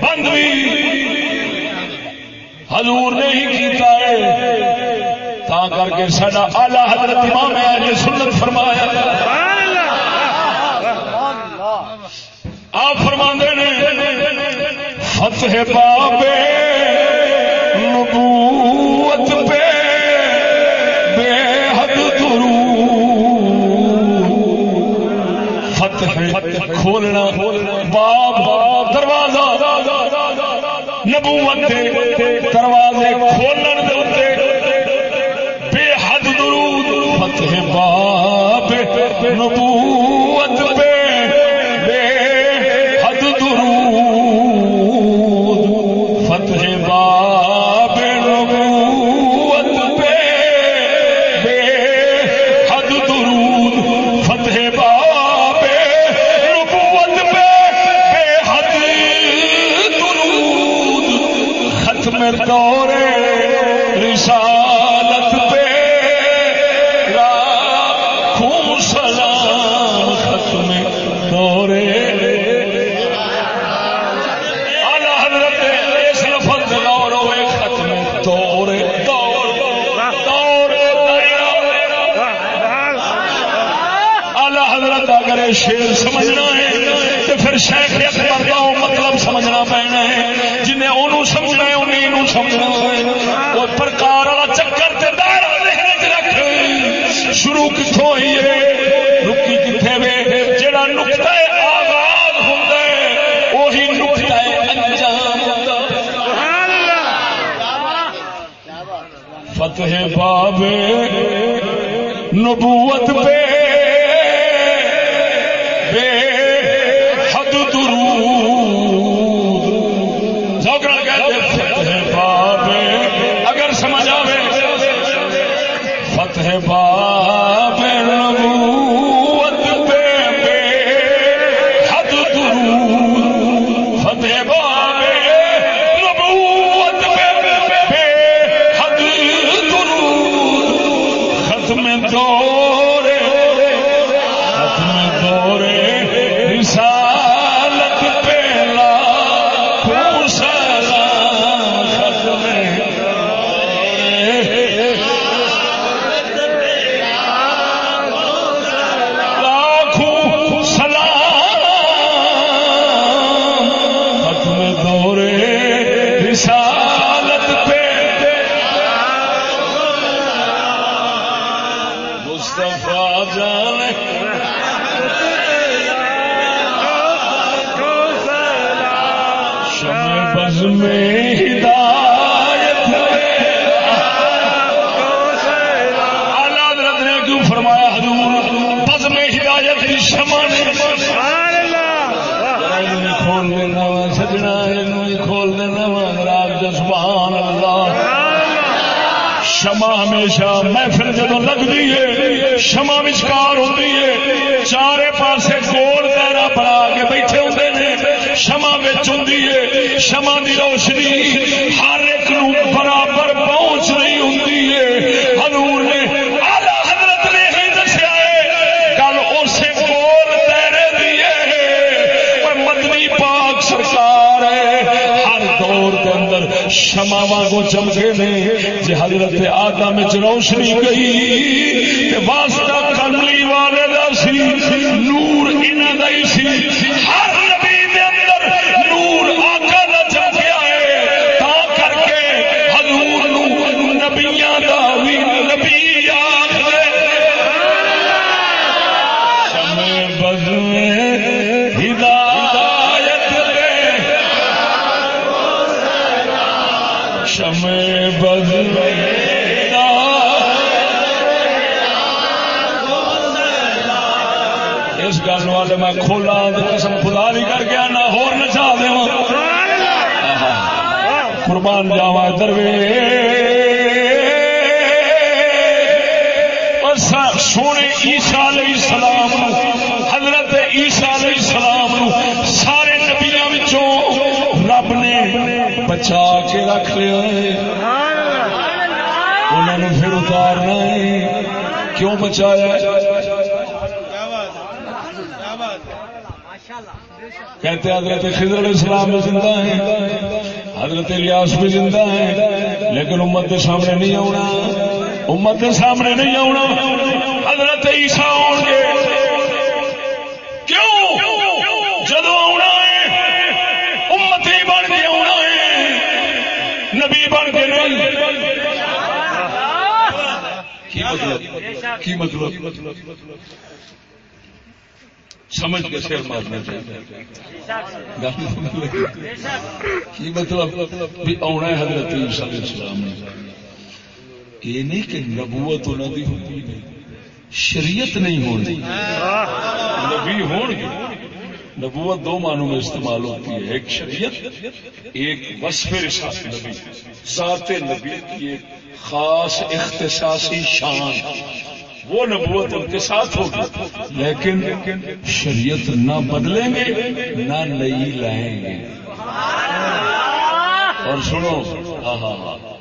بند بھی۔ حضور نے ہی کیتا ہے۔ تا کر کے سڈا آلہ حضرت امام ہے سنت فرمایا۔ آپ فرما نے، فتح بابے نبوت پہ بے حد درو فتح کھولنا، باب، دروازہ۔ نبوت دروازے کھولن دے بے حد درود۔ فتح باب نبوت شیر سمجھنا ہے تو پھر شیخ اکبر کا مطلب سمجھنا پینا ہے۔ جنہیں انہوں سمجھنا ہے، انہیں انہوں سمجھنا ہے۔ وہ پرکار والا چکر تے دائرہ ذہن رکھ۔ شروع کتوں ہوئی ہے، رکی کتنے وے۔ جڑا نقطہ آغاز ہوندا ہے وہی نقطہ انجام فتح باب نبوت پہ بادشاہ محفل جدو لگتی ہے شما وچکار ہوتی ہے، چارے پاسے گول دائرہ بنا کے بیٹھے ہوتے ہیں شما بچ ہوں شما دی روشنی ہر ایک برابر شما واگو کو چمکے نے جی حضرت آدم میں روشنی گئی کہتے ہیں حضرت خضر علیہ السلام بھی زندہ ہیں، حضرت الیاس بھی زندہ ہیں، لیکن امت کے سامنے نہیں آنا امت کے سامنے نہیں آنا حضرت عیسیٰ آؤ گے۔ کیوں؟ جدو آنا ہے، امتی بن کے آنا ہے، نبی بن کے نہیں۔ کی مطلب؟ کی مطلب؟ سمجھ کے سر مارنا چاہیے۔ کی مطلب بھی آنا ہے حضرت عیسیٰ علیہ السلام نے۔ یہ نہیں کہ نبوت انہوں کی ہوتی نہیں شریعت نہیں ہونی۔ نبی ہون گے۔ نبوت دو معنوں میں استعمال ہوتی ہے، ایک شریعت، ایک وصف رسالت نبی۔ ذات نبی کی ایک خاص اختصاصی شان۔ وہ نبوت ان کے ساتھ ہوگی۔ لیکن شریعت نہ بدلیں گے، نہ نئی لائیں گے۔ اور سنو ہاں ہاں ہاں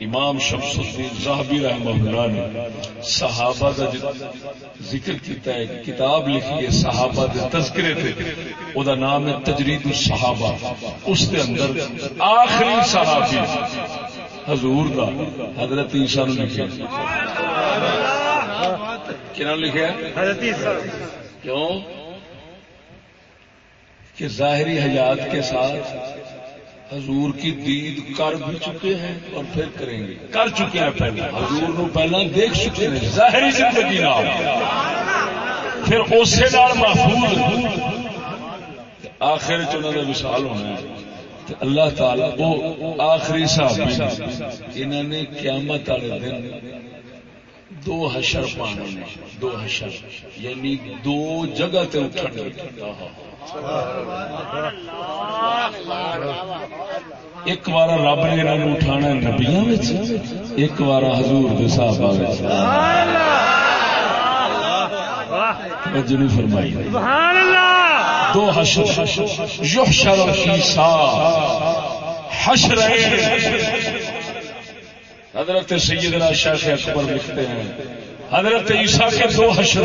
امام شمس الدین صاحبی رحمہ اللہ نے صحابہ کا ذکر کیتا ہے، کتاب لکھی ہے، صحابہ کے تذکرے تھے وہ نام ہے تجرید الصحابہ۔ اس کے اندر آخری صحابی حضور دا، حضرت عیسیٰ نے لکھا کیا لکھا کیوں؟ کہ ظاہری حیات کے ساتھ حضور کی دید کر بھی چکے ہیں اور پھر کریں گے۔ کر چکے ہیں پہلے حضور نو پہلا دیکھ چکے ہیں۔ ظاہری زندگی نال۔ پھر اسی نال محفوظ۔ آخر چنہ کا وشال ہونا ہے اللہ تعالی وہ آخری صاحب انہوں نے قیامت والے دن دو حشر پانے دو حشر یعنی دو جگہ تے اٹھن ایک بار رب نے انہوں نے اٹھانا نبیاں ایک بار حضور دے صحابہ نہیں فرمائی۔ دو حشر، یحشر عیسیٰ حشر حضرت سیدنا شیخ اکبر لکھتے ہیں، حضرت عیسیٰ کے دو حشر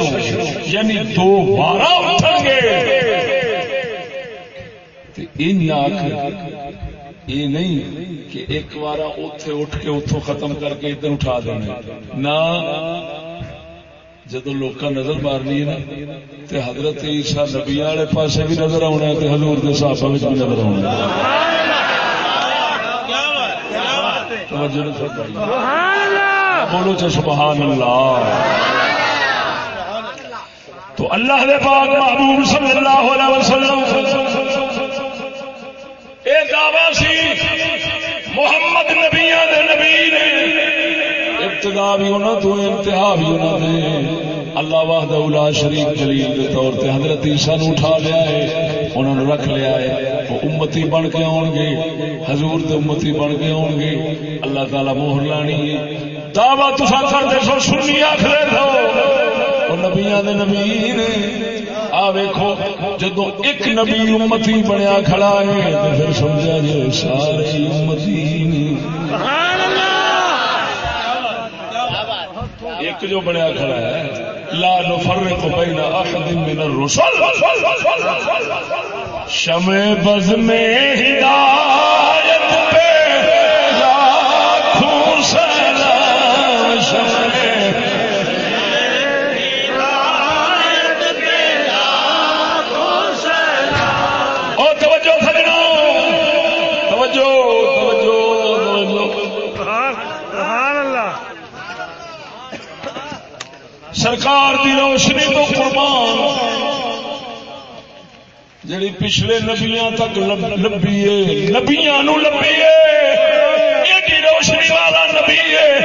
یعنی دو بارہ اٹھیں گے۔ یہ نہیں کہ ایک بار اتے اٹھ کے اتوں ختم کر کے ادھر اٹھا دینا نہ، جدو لوگ نظر مارنی ہے نا تو حضرت عیسیٰ نبی والے پاسے بھی نظر آنا ہے حضور کے صحابہ بھی نظر آنا بولو چا سبحان اللہ۔ تو اللہ دے پاک محبوب صلی اللہ علیہ وسلم۔ اے دعوی سی محمد نبیاں دے نبی نے۔ ابتدا بھی انہوں تو انتہا بھی انہوں نے۔ اللہ واہد اولا شریف جلیل کے طور تے حضرت عیسیٰ نو اٹھا لیا ہے انہوں نے رکھ لیا ہے۔ وہ امتی بن کے آن گے حضور دے امتی بن کے آن گے۔ اللہ تعالی مہر لانی ہے۔ دعوی تسا کرتے سو سنی آخر دو وہ نبیاں دے نبی نے آ ویکھو جدو ایک نبی امتی بنیا کھڑا ہے تو پھر سمجھا جی سارے امتی نے۔ ایک جو بنیا کھڑا ہے لا نفرق بین احد من الرسل. شمع بز میں ہدایت سرکار دی روشنی تو قربان۔ جڑی پچھلے نبیاں تک لب- لبی ہے، نبیاں نو لبی ہے۔ ایڈی روشنی والا نبی ہے۔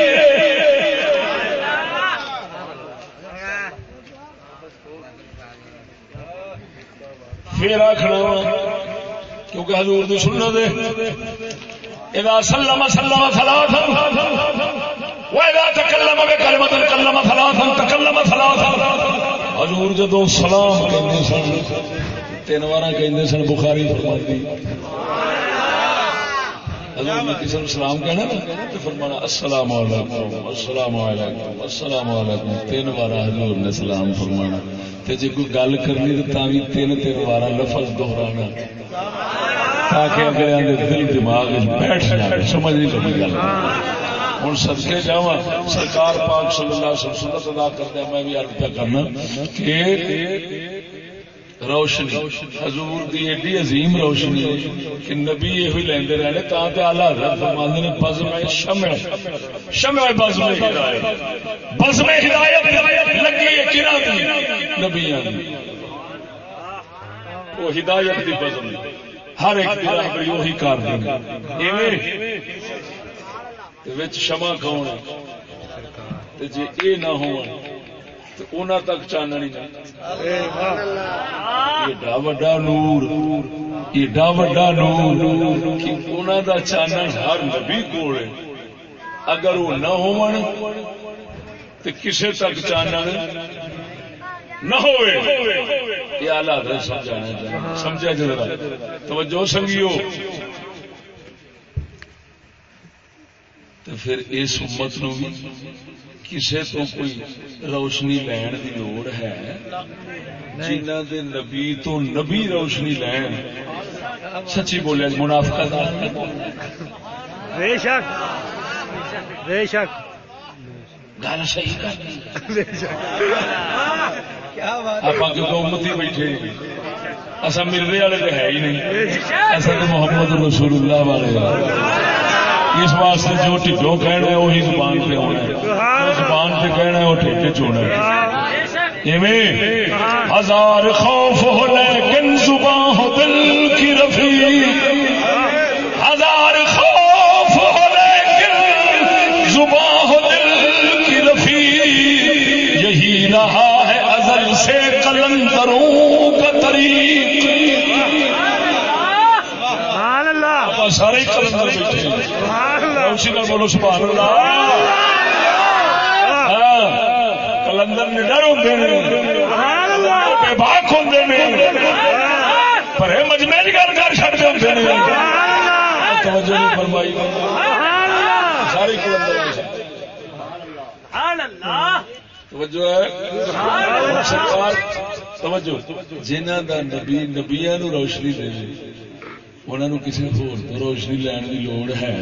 پھر آخنا کیونکہ حضور دی سنت ہے، اذا سلم سلم ثلاثا واذا حضور جدو سلام کہندے سن، تین وار کہندے سن، بخاری فرماتی حضور نے کسی سلام کہنا نا، تو فرمانا، السلام علیکم السلام علیکم السلام علیکم۔ تین بار حضور نے سلام فرمانا۔ تے جے کوئی گل کرنی تو تاں تین تین بار لفظ دہرانا۔ تاکہ اگلے دل دماغ بیٹھ جائے، سمجھ نہیں لگی گل۔ ہوں سدکے جا سرکار پاک صلی اللہ علیہ وسلم سنت ادا کرتا میں بھی عرض پہ کرنا کہ روشنی، حضور دی ایڈی عظیم روشنی کہ نبی یہ ہوئی لیندے رہنے تا تے اعلی حضرت فرماندے نے، بزم شمع شمع بزم ہدایت۔ بزم ہدایت لگی ہے کنا دی؟ نبیاں دی۔ وہ ہدایت دی بزم۔ ہر ایک دی راہبری وہی کر دیں ایویں۔ وچ شمع کون ہے؟ تے جے اے نہ ہون تے انہاں تک چاننی ایڈا وڈا نور ایڈا وڈا نور کہ انہاں دا چانن ہر نبی کول ہے۔ اگر وہ نہ ہون تے کسے تک چانن نہ ہوئے۔ یہ اعلی حضرت سمجھانا چاہیے۔ سمجھا ذرا۔ توجہ سنگیو۔ تو پھر اس امت نو بھی کسے تو کوئی روشنی لین کی لوڑ ہے؟ جنہ دے نبی تو نبی روشنی لین۔ سچی بولیا جی منافقت بے شک۔ بے شک۔ گل صحیح کر۔ بے شک۔ آپ کیونکہ امتی بیٹھے اصا ملنے والے تو ہے ہی نہیں۔ تو محمد رسول اللہ والے۔ اس واسطے جو ٹھڈو کہنا ہے وہی زبان پہ ہونا ہے۔ زبان پہ کہنا ہے وہ ٹھیکے چونا ہے۔ ہزار خوف ہو لیکن زبان ہو دل کی رفیع اسی کا بولو سبحان اللہ۔ ہاں، کلندر نڈر ہوتے ہیں ہوتے ہیں پر مجمے کی گل کر چڑتے ہوتے ہیں توجہ نہیں فرمائی۔ سارے کلندر توجہ ہے۔ سرکار توجہ۔ جنہ دا نبی نبیاں نو روشنی دے۔ انہوں نے کسی ہور تو روشنی لین کی لوڑ ہے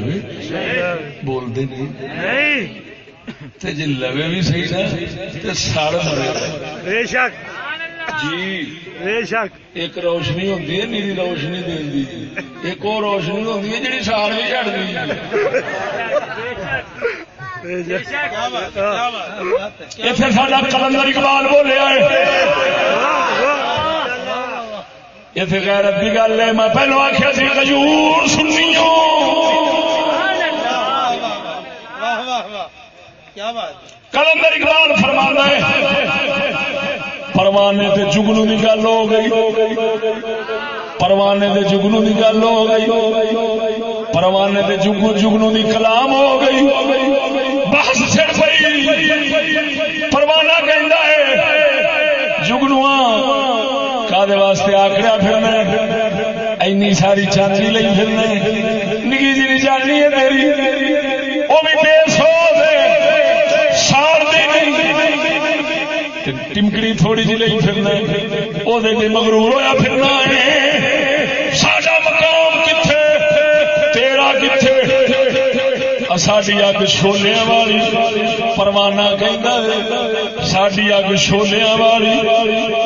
بولتے نہیں جی لوے بھی صحیح نا تے سڑ مرے بے شک جی بے شک ایک روشنی ہوتی ہے نیری روشنی دینی ایک وہ روشنی ہوتی ہے جی سال بھی چڑھتی اتنے ساڈا کلندر اقبال بولیا ہے اتنے غیرت کی گل ہے۔ میں پہلو آخیا سی کجور سننی کلندر اقبال فرما ہے۔ پروانے تے جگنو کی گل ہو گئی۔ پروانے تے جگنو کی گل ہو گئی۔ پروانے تے جگنو جگنو کی کلام ہو گئی۔ بحث چھڑ پئی۔ پروانہ کہندا ہے جگنوا کادے واسطے آکڑا پھرنا اینی ساری چاندی لئی پھرنا نگی جی نہیں چاندی ہے تیری وہ بھی بے سوز ہے، سال دی نہیں۔ ٹمکڑی تھوڑی جی لئی پھرنا وہ مغرور ہویا پھرنا ہے ساڈا مقام کتھے؟ تیرا کتھے؟ ساڈی اگ چھولیاں والی پروانہ کہندا ہے ساڈی اگ چھولیاں والی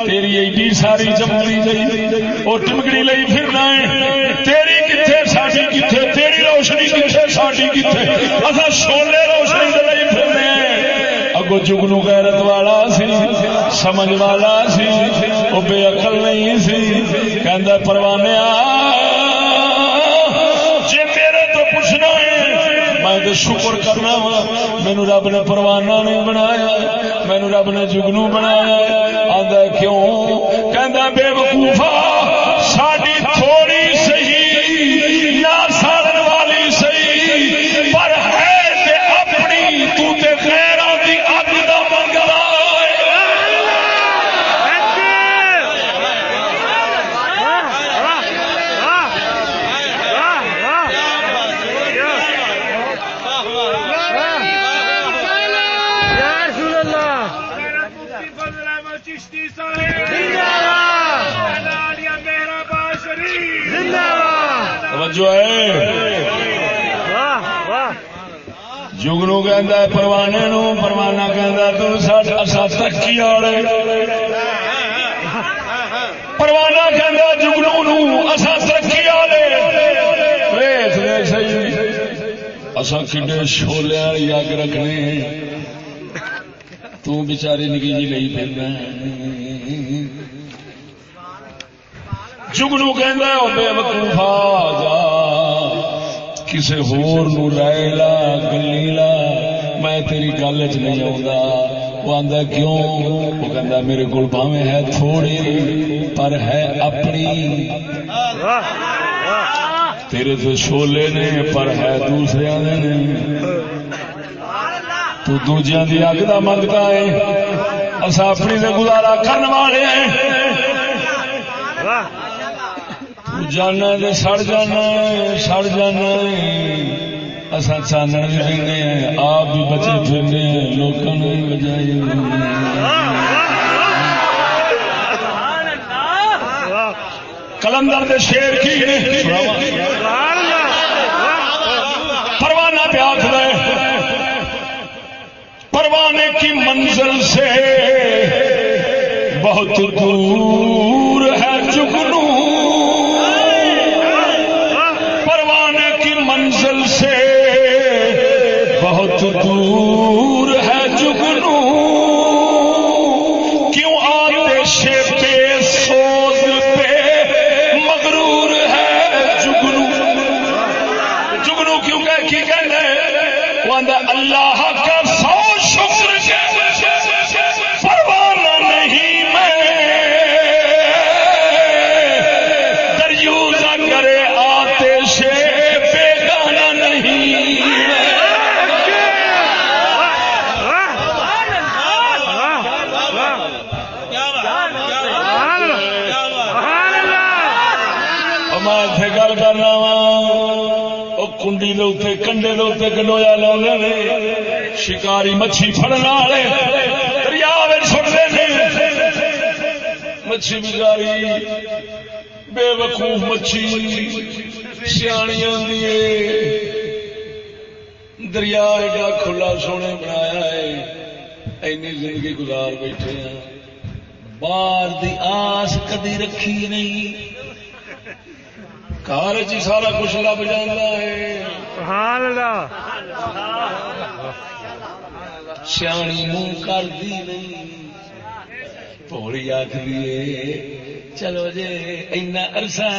تیری ایڈی ساری چمڑی گئی وہ ٹمکڑی لئی پھرنا ہے تیری کتھے ساڈی کتھے تیری روشنی کتھے ساڈی کتھے اسا چھولے روشنی دے لئی پھرنے ہیں اگو جگنو غیرت والا سی سمجھ والا سی وہ بے عقل نہیں سی کہندا پروانے جے شکر کرنا وا۔ مینو رب نے پروانہ نہیں بنایا، مینو رب نے جگنو بنایا۔ آدھا کیوں؟ کہ کہندا ہے پروانے نو، پروانہ کہندا تو ساڈا اسا ترقی والے۔ پروانہ کہندا جگنو نو اسا ترقی والے۔ ویس ویس صحیح اسا کڈے شولیاں والی رکھنے تو بیچاری نگی جی لئی پھرنا جگنو کہندا او بے وقوفا جا۔ کسے ہور نو رائے لا میں تیری گل چ نہیں آؤں وہ آندا، کیوں؟ وہ کہندا، میرے کول بھاویں ہے تھوڑی پر ہے اپنی۔ تیرے تو شولے نے، پر ہے دوسرے دے نے۔ تو دوجیاں دی اگ دا منگتا ہے اسا اپنی سے گزارا کرن والے ہیں تو جانا دے سڑ جانا سڑ جانا ہے۔ اسا چانن بھی دینے ہیں، آپ بھی بچے پھرنے ہیں لوگوں نے بھی بجائی کلندر دے شیر کی نے؟ پروانہ پہ ہاتھ پروانے کی منزل سے بہت دور۔ اتنے دے اتنے لاؤنے نے شکاری مچھی فڑن والے دریا چھڑتے ہیں مچھی بچاری بے وقوف مچھی سیانی آدھی دریا ایڈا کھلا سونے بنایا ہے اینی زندگی گزار بیٹھے ہیں بار دی آس کدی رکھی نہیں۔ گھر چ سارا کچھ لب جانا ہے سبحان اللہ سیانی منہ کر دی نہیں پوڑی آخری چلو جی اینا عرصہ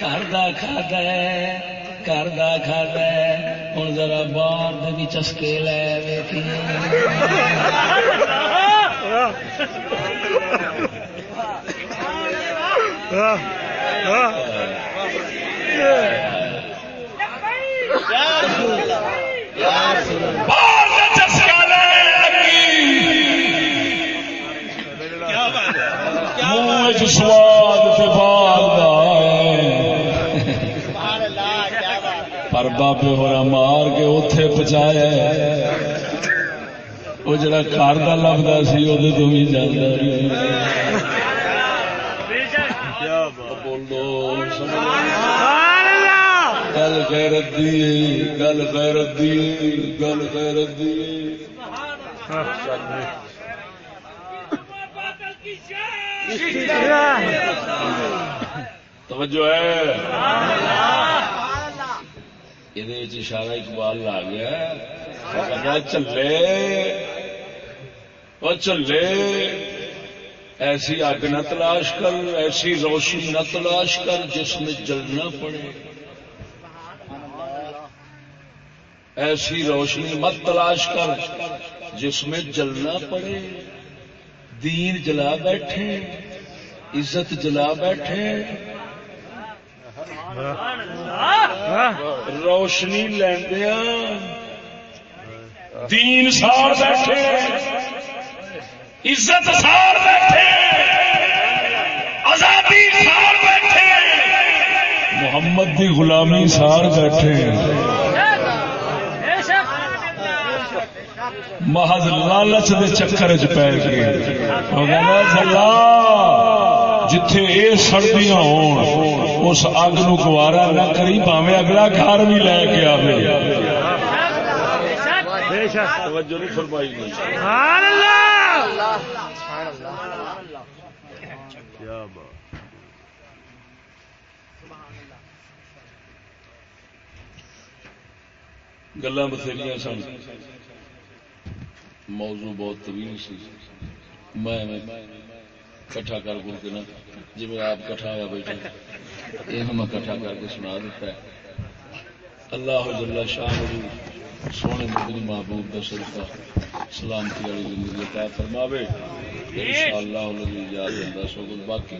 گھر دا کھادا ہے گھر ہوں ذرا باہر دے بھی چسکے لے ویکھیے واہ واہ باہر دا چسکا لے منہ سواد پر بابے ہورا مار کے اتے پچایا وہ جڑا گھر کا لبدا سی وہ تو بھی جانا بولو گل غیرت دی، گل غیرت دی، گل غیرت دی۔ توجہ ہے۔ یہ اشارہ اقبال آ گیا چلے۔ وہ چلے۔ ایسی اگ نہ تلاش کر، ایسی روشنی نہ تلاش کر، جس میں جلنا پڑے۔ ایسی روشنی مت تلاش کر، جس میں جلنا پڑے۔ دین جلا بیٹھے، عزت جلا بیٹھے۔ روشنی لیندیا دین سار بیٹھے۔ عزت سار بیٹھے۔ آزادی سار بیٹھے۔ محمد دی غلامی سار بیٹھے۔ محض لالچ دے چکر چ پی گئے۔ چلا جتھے یہ سردیاں ہون، اس اگ نو گوارا نہ کری پاوے اگلا گھر بھی لے کے آوے۔ بے شک توجہ نہیں فرمائی گئی سبحان اللہ گلا بتھیری سن موضوع بہت طویل سی۔ میں کٹھا کر کر کے نا جی میں آپ کٹھا ہوا بیٹھے یہ میں کٹھا کر کے سنا دیتا ہے۔ اللہ جل شاہ سونے مدنی محبوب کا صدقہ سلامتی والی زندگی عطا فرماوے۔ انشاءاللہ الذی یاد رہندا سو کچھ باقی۔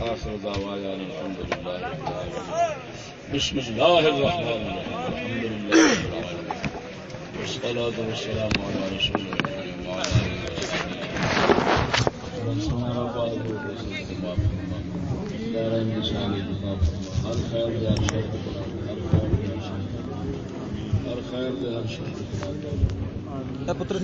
آخر دعوانا الحمد للہ رب العالمین۔ بسم الله الرحمن الرحيم. والصلاة والسلام على رسول الله وعلى آله وصحبه ہر پتر